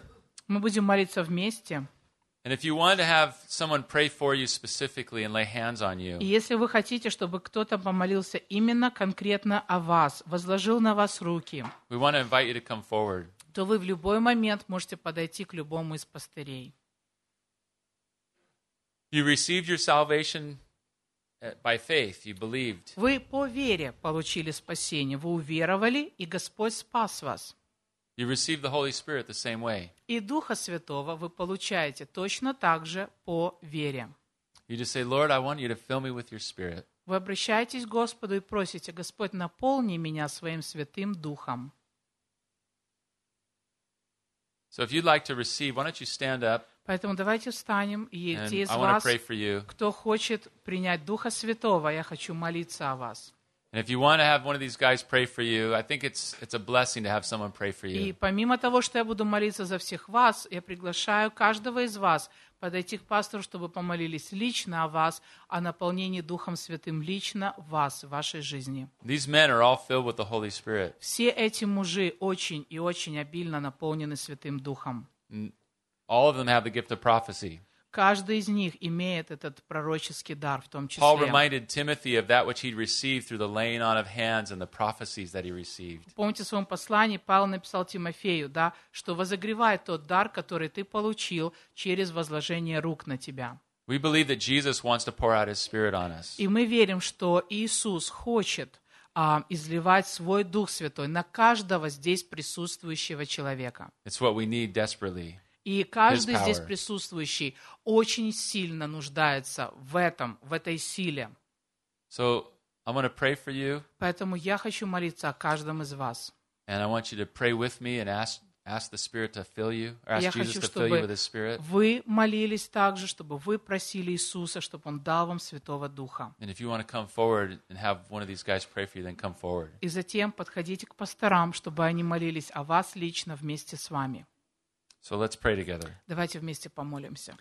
Мы будем молиться вместе. And if you want to have someone pray for you specifically and lay hands on И you, если вы хотите, чтобы кто-то помолился именно конкретно о вас, возложил на вас руки, we want to invite you to come forward. то вы в любой момент можете подойти к любому из пастырей. You received your salvation uh, by faith. You believed. Вы по вере получили спасение, вы уверовали, и Господь спас вас. You received the Holy Spirit the same way. И Духа Святого вы получаете точно так же по вере. You just say, Lord, I want you to fill me with your Spirit. Вы обращаетесь к Господу и просите, Господь, наполни меня своим Святым Духом. So if you'd like to receive, why don't you stand up Поэтому давайте встанем, и те из вас, кто хочет принять Духа Святого, я хочу молиться о вас. And if you want to have one of these guys pray for you, I think it's it's a blessing to have someone pray for И you. помимо того, что я буду молиться за всех вас, я приглашаю каждого из вас подойти к пастору, чтобы помолились лично о вас, о наполнении Духом Святым лично вас, в вашей жизни. These men are all filled with the Holy Spirit. Все эти мужи очень и очень обильно наполнены Святым Духом. All of them have the gift of prophecy. Каждый из них имеет этот пророческий дар в том Paul числе. reminded Timothy of that which he'd received through the laying on of hands and the prophecies that he received. Помните, в своем послании Павел написал Тимофею, да, что возогревает тот дар, который ты получил через возложение рук на тебя. We believe that Jesus wants to pour out his Spirit on us. И мы верим, что Иисус хочет а, изливать свой Дух Святой на каждого здесь присутствующего человека. It's what we need desperately. И каждый здесь присутствующий очень сильно нуждается в этом, в этой силе. So going to pray for you, Поэтому я хочу молиться о каждом из вас. and I want you to pray with me and ask ask the Spirit to fill you, or ask Я Jesus хочу, to fill you with His Spirit. вы молились также, чтобы вы просили Иисуса, чтобы Он дал вам Святого Духа. And if you want to come forward and have one of these guys pray for you, then come forward. И затем подходите к пасторам, чтобы они молились о вас лично вместе с вами. So let's pray together. Давайте вместе помолимся.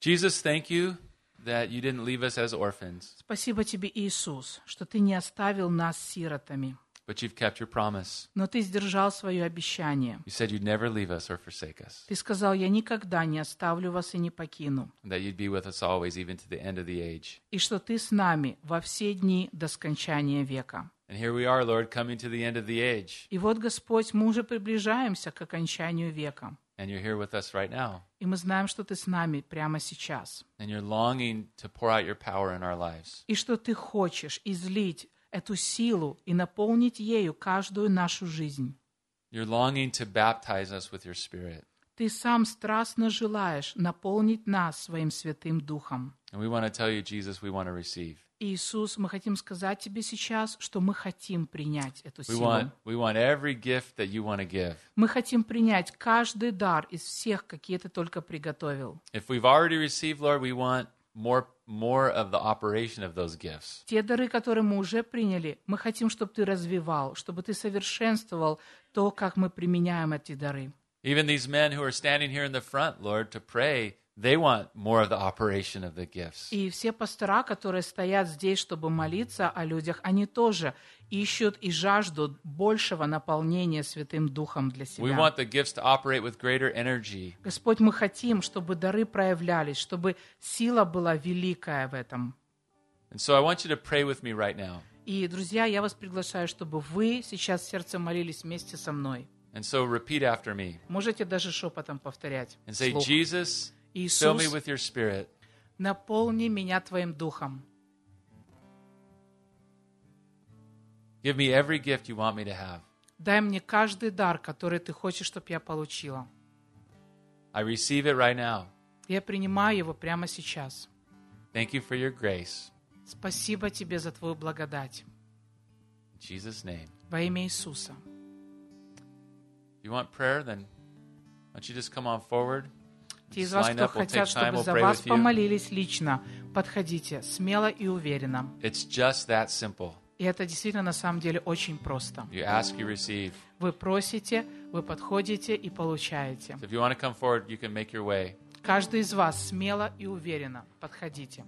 Jesus, thank you that you didn't leave us as orphans, Спасибо тебе, Иисус, что ты не оставил нас сиротами, but you've kept your promise. но ты сдержал свое обещание. You said you'd never leave us or forsake us, Ты сказал, я никогда не оставлю вас и не покину, and that you'd be with us always, even to the end of the age. и что ты с нами во все дни до скончания века. And here we are, Lord, coming to the end of the age, И вот, Господь, мы уже приближаемся к окончанию века. and you're here with us right now, И мы знаем, что ты с нами прямо сейчас. and you're longing to pour out your power in our lives. И что ты хочешь излить эту силу и наполнить ею каждую нашу жизнь. You're longing to baptize us with your Spirit. Ты сам страстно желаешь наполнить нас своим Святым Духом. And we want to tell you, Jesus, we want to receive. Иисус, мы хотим сказать тебе сейчас, что мы хотим принять эту We силу. want, we want every gift that you want to give. Мы хотим принять каждый дар из всех, какие ты только приготовил. If we've already received, Lord, we want more, more of the operation of those gifts. Те дары, которые мы уже приняли, мы хотим, чтобы ты развивал, чтобы ты совершенствовал то, как мы применяем эти дары. Even these men who are standing here in the front, Lord, to pray, they want more of the operation of the gifts. И все пастора, которые стоят здесь, чтобы молиться о людях, они тоже ищут и жаждут большего наполнения Святым Духом для We себя. want the gifts to operate with greater energy. Господь, мы хотим, чтобы дары проявлялись, чтобы сила была великая в этом. And so I want you to pray with me right now. И, друзья, я вас приглашаю, чтобы вы сейчас в сердце молились вместе со мной. And so repeat after me Можете даже шепотом повторять. and say. Jesus, Иисус, with your spirit. наполни меня Твоим Духом. Give me every gift you want me to have. Дай мне каждый дар, который Ты хочешь, чтобы я получила. I receive it right now. Я принимаю его прямо сейчас. Thank you for your grace. Спасибо Тебе за Твою благодать. In Jesus' name. Во имя Иисуса. If you want prayer, then why don't you just come on forward? Те из вас, кто хотят, чтобы за вас помолились лично, подходите смело и уверенно. It's just that simple. И это действительно на самом деле очень просто. You ask, you receive. Вы просите, вы подходите и получаете. So if you want to come forward, you can make your way. Каждый из вас смело и уверенно подходите.